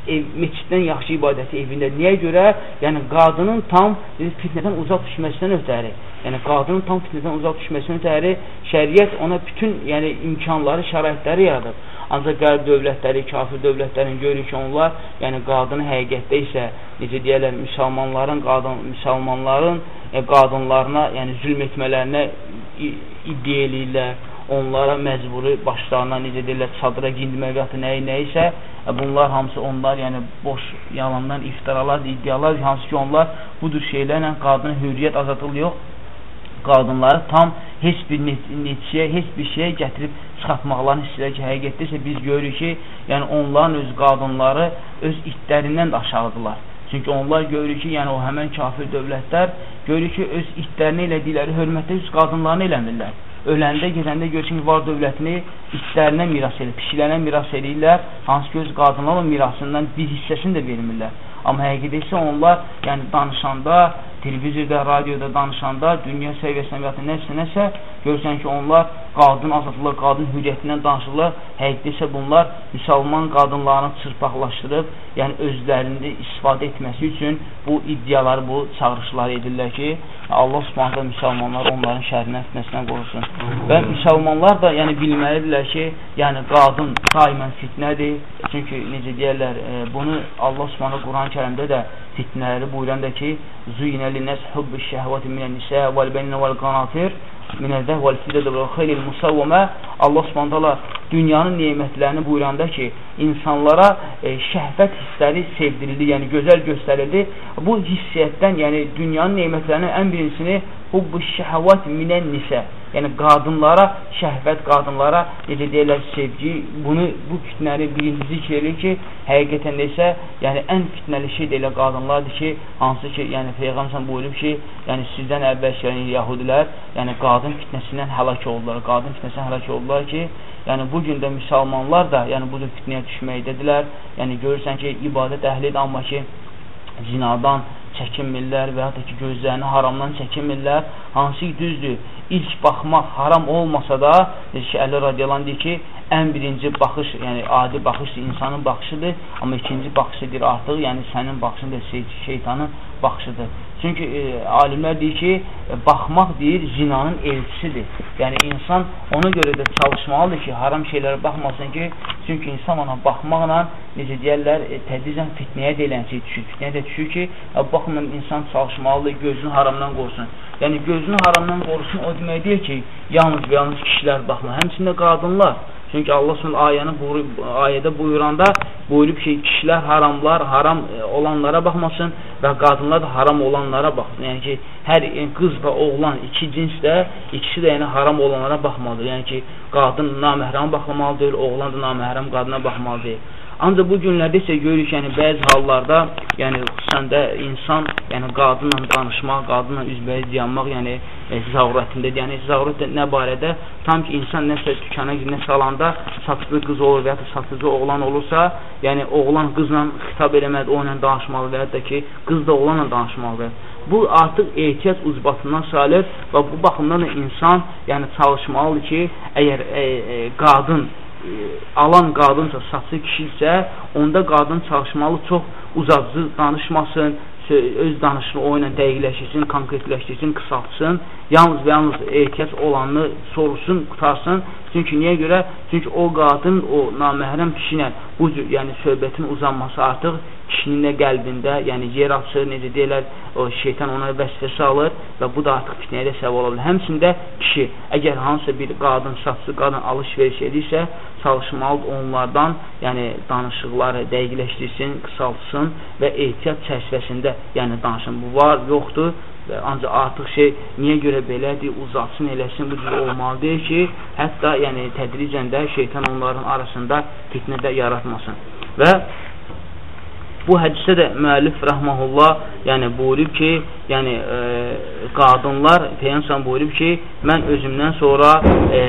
ev, meçiddən yaxşı ibadəti evində. Niyə görə? Yəni, qadının tam fitnədən uzaq düşməsindən ötəri. Yəni, qadının tam fitnədən uzaq düşməsindən ötəri şəriət ona bütün yəni, imkanları, şəraitləri yaradıb. Ancaq qərb dövlətləri, kafir dövlətlərin görür ki, onlar, yəni qadını həqiqətdə isə, necə deyərlər, müsəlmanların, qadın, müsəlmanların e, qadınlarına, yəni zülm etmələrinə iddia eləyirlər onlara məcburi başlarına necə deyirlər, çadıra gindmək və nəyi nəyisə, e, bunlar hamısı onlar, yəni boş yalandan iftiralar, iddialar, hansı ki onlar budur şeylərlə qadına hürriyyət azadlığı yox, qadınları tam heç bir neçəyə, heç bir şeyə gətirib çıxartmaqlarını istəyir ki, həqiqətdə isə biz görürük ki, yəni onların öz qadınları öz itlərindən də aşağıdırlar. Çünki onlar görür ki, yəni o həmən kafir dövlətlər görür ki, öz itlərini elədikləri hörmətdə öz qadınlarını eləmirlər öləndə, gedəndə görürsən ki, var dövlətini itlərinə miras edir, pişiklərinə miras edirlər, hansı ki, öz qadınlar o mirasından bir hissəsini də vermirlər. Amma həqiqətdə isə onlar, yəni danışanda, televizorda, radioda danışanda, dünya səviyyəsində və ya nəsə nəsə görürsən ki, onlar qadın azadlığı, qadın hürriyyətindən danışırlar. Həqiqətdə isə bunlar müsəlman qadınlarını çırpaqlaşdırıb, yəni özlərində istifadə etməsi üçün bu iddiaları, bu çağırışları edirlər ki, Allah subhanətlə müsəlmanlar onların şərindən fitnəsindən qorusun. Və müsəlmanlar da yəni bilməlidirlər ki, yəni qadın daimən fitnədir. Çünki necə deyərlər, e, bunu Allah subhanətlə Quran-ı kərimdə də fitnələri buyuran da ki, Zuyinə linnəs hubbu şəhvəti minən nisə vəl-bəninə vəl-qanatir minəzəh vəl-fidədə vəl-xeylil musavvəmə Allah subhanətlə dünyanın nemətlərini buyuranda ki, insanlara e, şəhvət hissləri sevdirildi, yəni gözəl göstərildi. Bu hissiyyətdən, yəni dünyanın nemətlərinin ən birincisini hubbu şəhəvat minən nisə, yəni qadınlara, şəhvət qadınlara, necə deyirlər, sevgi, bunu, bu fitnəni birinci zikr edir ki, həqiqətən də isə, yəni ən fitnəli şey də elə qadınlardır ki, hansı ki, yəni Peyğəmsən buyurub ki, yəni sizdən əvvəl gələn yahudilər, yəni qadın fitnəsindən həlak oldular, qadın fitnəsindən həlak oldular ki, Yəni bu gün də müsəlmanlar da, yəni bu cür fitnəyə düşməkdədirlər. Yəni görürsən ki, ibadət əhlidir, amma ki, zinadan çəkinmirlər və da ki, gözlərini haramdan çəkinmirlər. Hansı ki, düzdür, ilk baxmaq haram olmasa da, deyir ki, Əli radiyalan deyir ki, ən birinci baxış, yəni adi baxış insanın baxışıdır, amma ikinci baxışıdır artıq, yəni sənin baxışın da şeytanın baxışıdır. Çünki e, alimlər deyir ki, e, baxmaq deyir zinanın elçisidir. Yəni insan ona görə də çalışmalıdır ki, haram şeylərə baxmasın ki, çünki insan ona baxmaqla necə deyərlər, e, tədricən fitnəyə deyilənçi düşür. Fitnəyə də düşür ki, e, baxımdan insan çalışmalıdır, gözünü haramdan qorusun. Yəni gözünü haramdan qorusun o demək deyil ki, yalnız və yalnız kişilər baxma, həmçində qadınlar. Çünki Allah Subhanahu ayəni buyurub, ayədə buyuranda buyurub ki, kişilər haramlar, haram e, olanlara baxmasın və qadınlar da haram olanlara baxsın. Yəni ki, hər yəni, qız və oğlan iki cins də ikisi də yəni haram olanlara baxmalıdır. Yəni ki, qadın naməhrəm baxmalıdır, oğlan da naməhrəm qadına baxmalıdır. Ancaq bu günlərdə isə görürük, yəni bəzi hallarda, yəni xüsusən də insan, yəni qadınla danışmaq, qadınla üzbəyiz dayanmaq, yəni e, zərurətindədir. Yəni zərurət nə barədə? Tam ki insan nəsə dükana nəsə alanda satıcı qız olur və ya satıcı oğlan olursa, yəni oğlan qızla xitab eləməlidir, onunla danışmalı və ya da ki qız da oğlanla danışmalıdır. Bu artıq ehtiyac ucbatından sayılır və bu baxımdan da insan yəni çalışmalıdır ki, əgər e, e, qadın alan qadınsa, saçı kişisə, onda qadın çalışmalı çox uzadıcı danışmasın, öz danışını o ilə dəqiqləşdirsin, konkretləşdirsin, qısaltsın, yalnız və yalnız ehtiyac olanını soruşsun, qutarsın. Çünki niyə görə? Çünki o qadın o naməhrəm kişi ilə bu cür, yəni söhbətin uzanması artıq kişinin də qəlbində, yəni yer açır, necə deyirlər, o şeytan ona vəsfə salır və bu da artıq fitnəyə də səbəb ola bilər. Həmçində kişi, əgər hansısa bir qadın, satçı qadın alış-veriş edirsə, çalışmalıdır onlardan, yəni danışıqları dəqiqləşdirsin, qısaltsın və ehtiyat çərçivəsində yəni danışın. Bu var, yoxdur ancaq artıq şey niyə görə belədir, uzatsın, eləsin, bu cür olmalı deyil ki, hətta yəni tədricən də şeytan onların arasında fitnə də yaratmasın. Və Bu hədisdə də müəllif rəhməhullah yəni buyurub ki, yəni e, qadınlar Peyğəmbər buyurub ki, mən özümdən sonra e,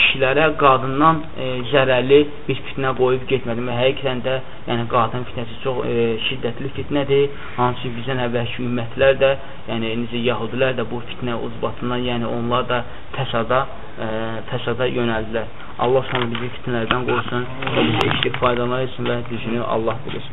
kişilərə qadından e, zərərli bir fitnə qoyub getmədim və həqiqətən də yəni qadın fitnəsi çox e, şiddətli fitnədir. Hansı bizdən əvvəlki ümmətlər də, yəni necə yəhudilər də bu fitnə uzbatından, yəni onlar da təsada ə, fəsada yönəldilər. Allah sana bizi fitnələrdən qorusun və bizi eşlik faydalar etsin və düzünü Allah bilir.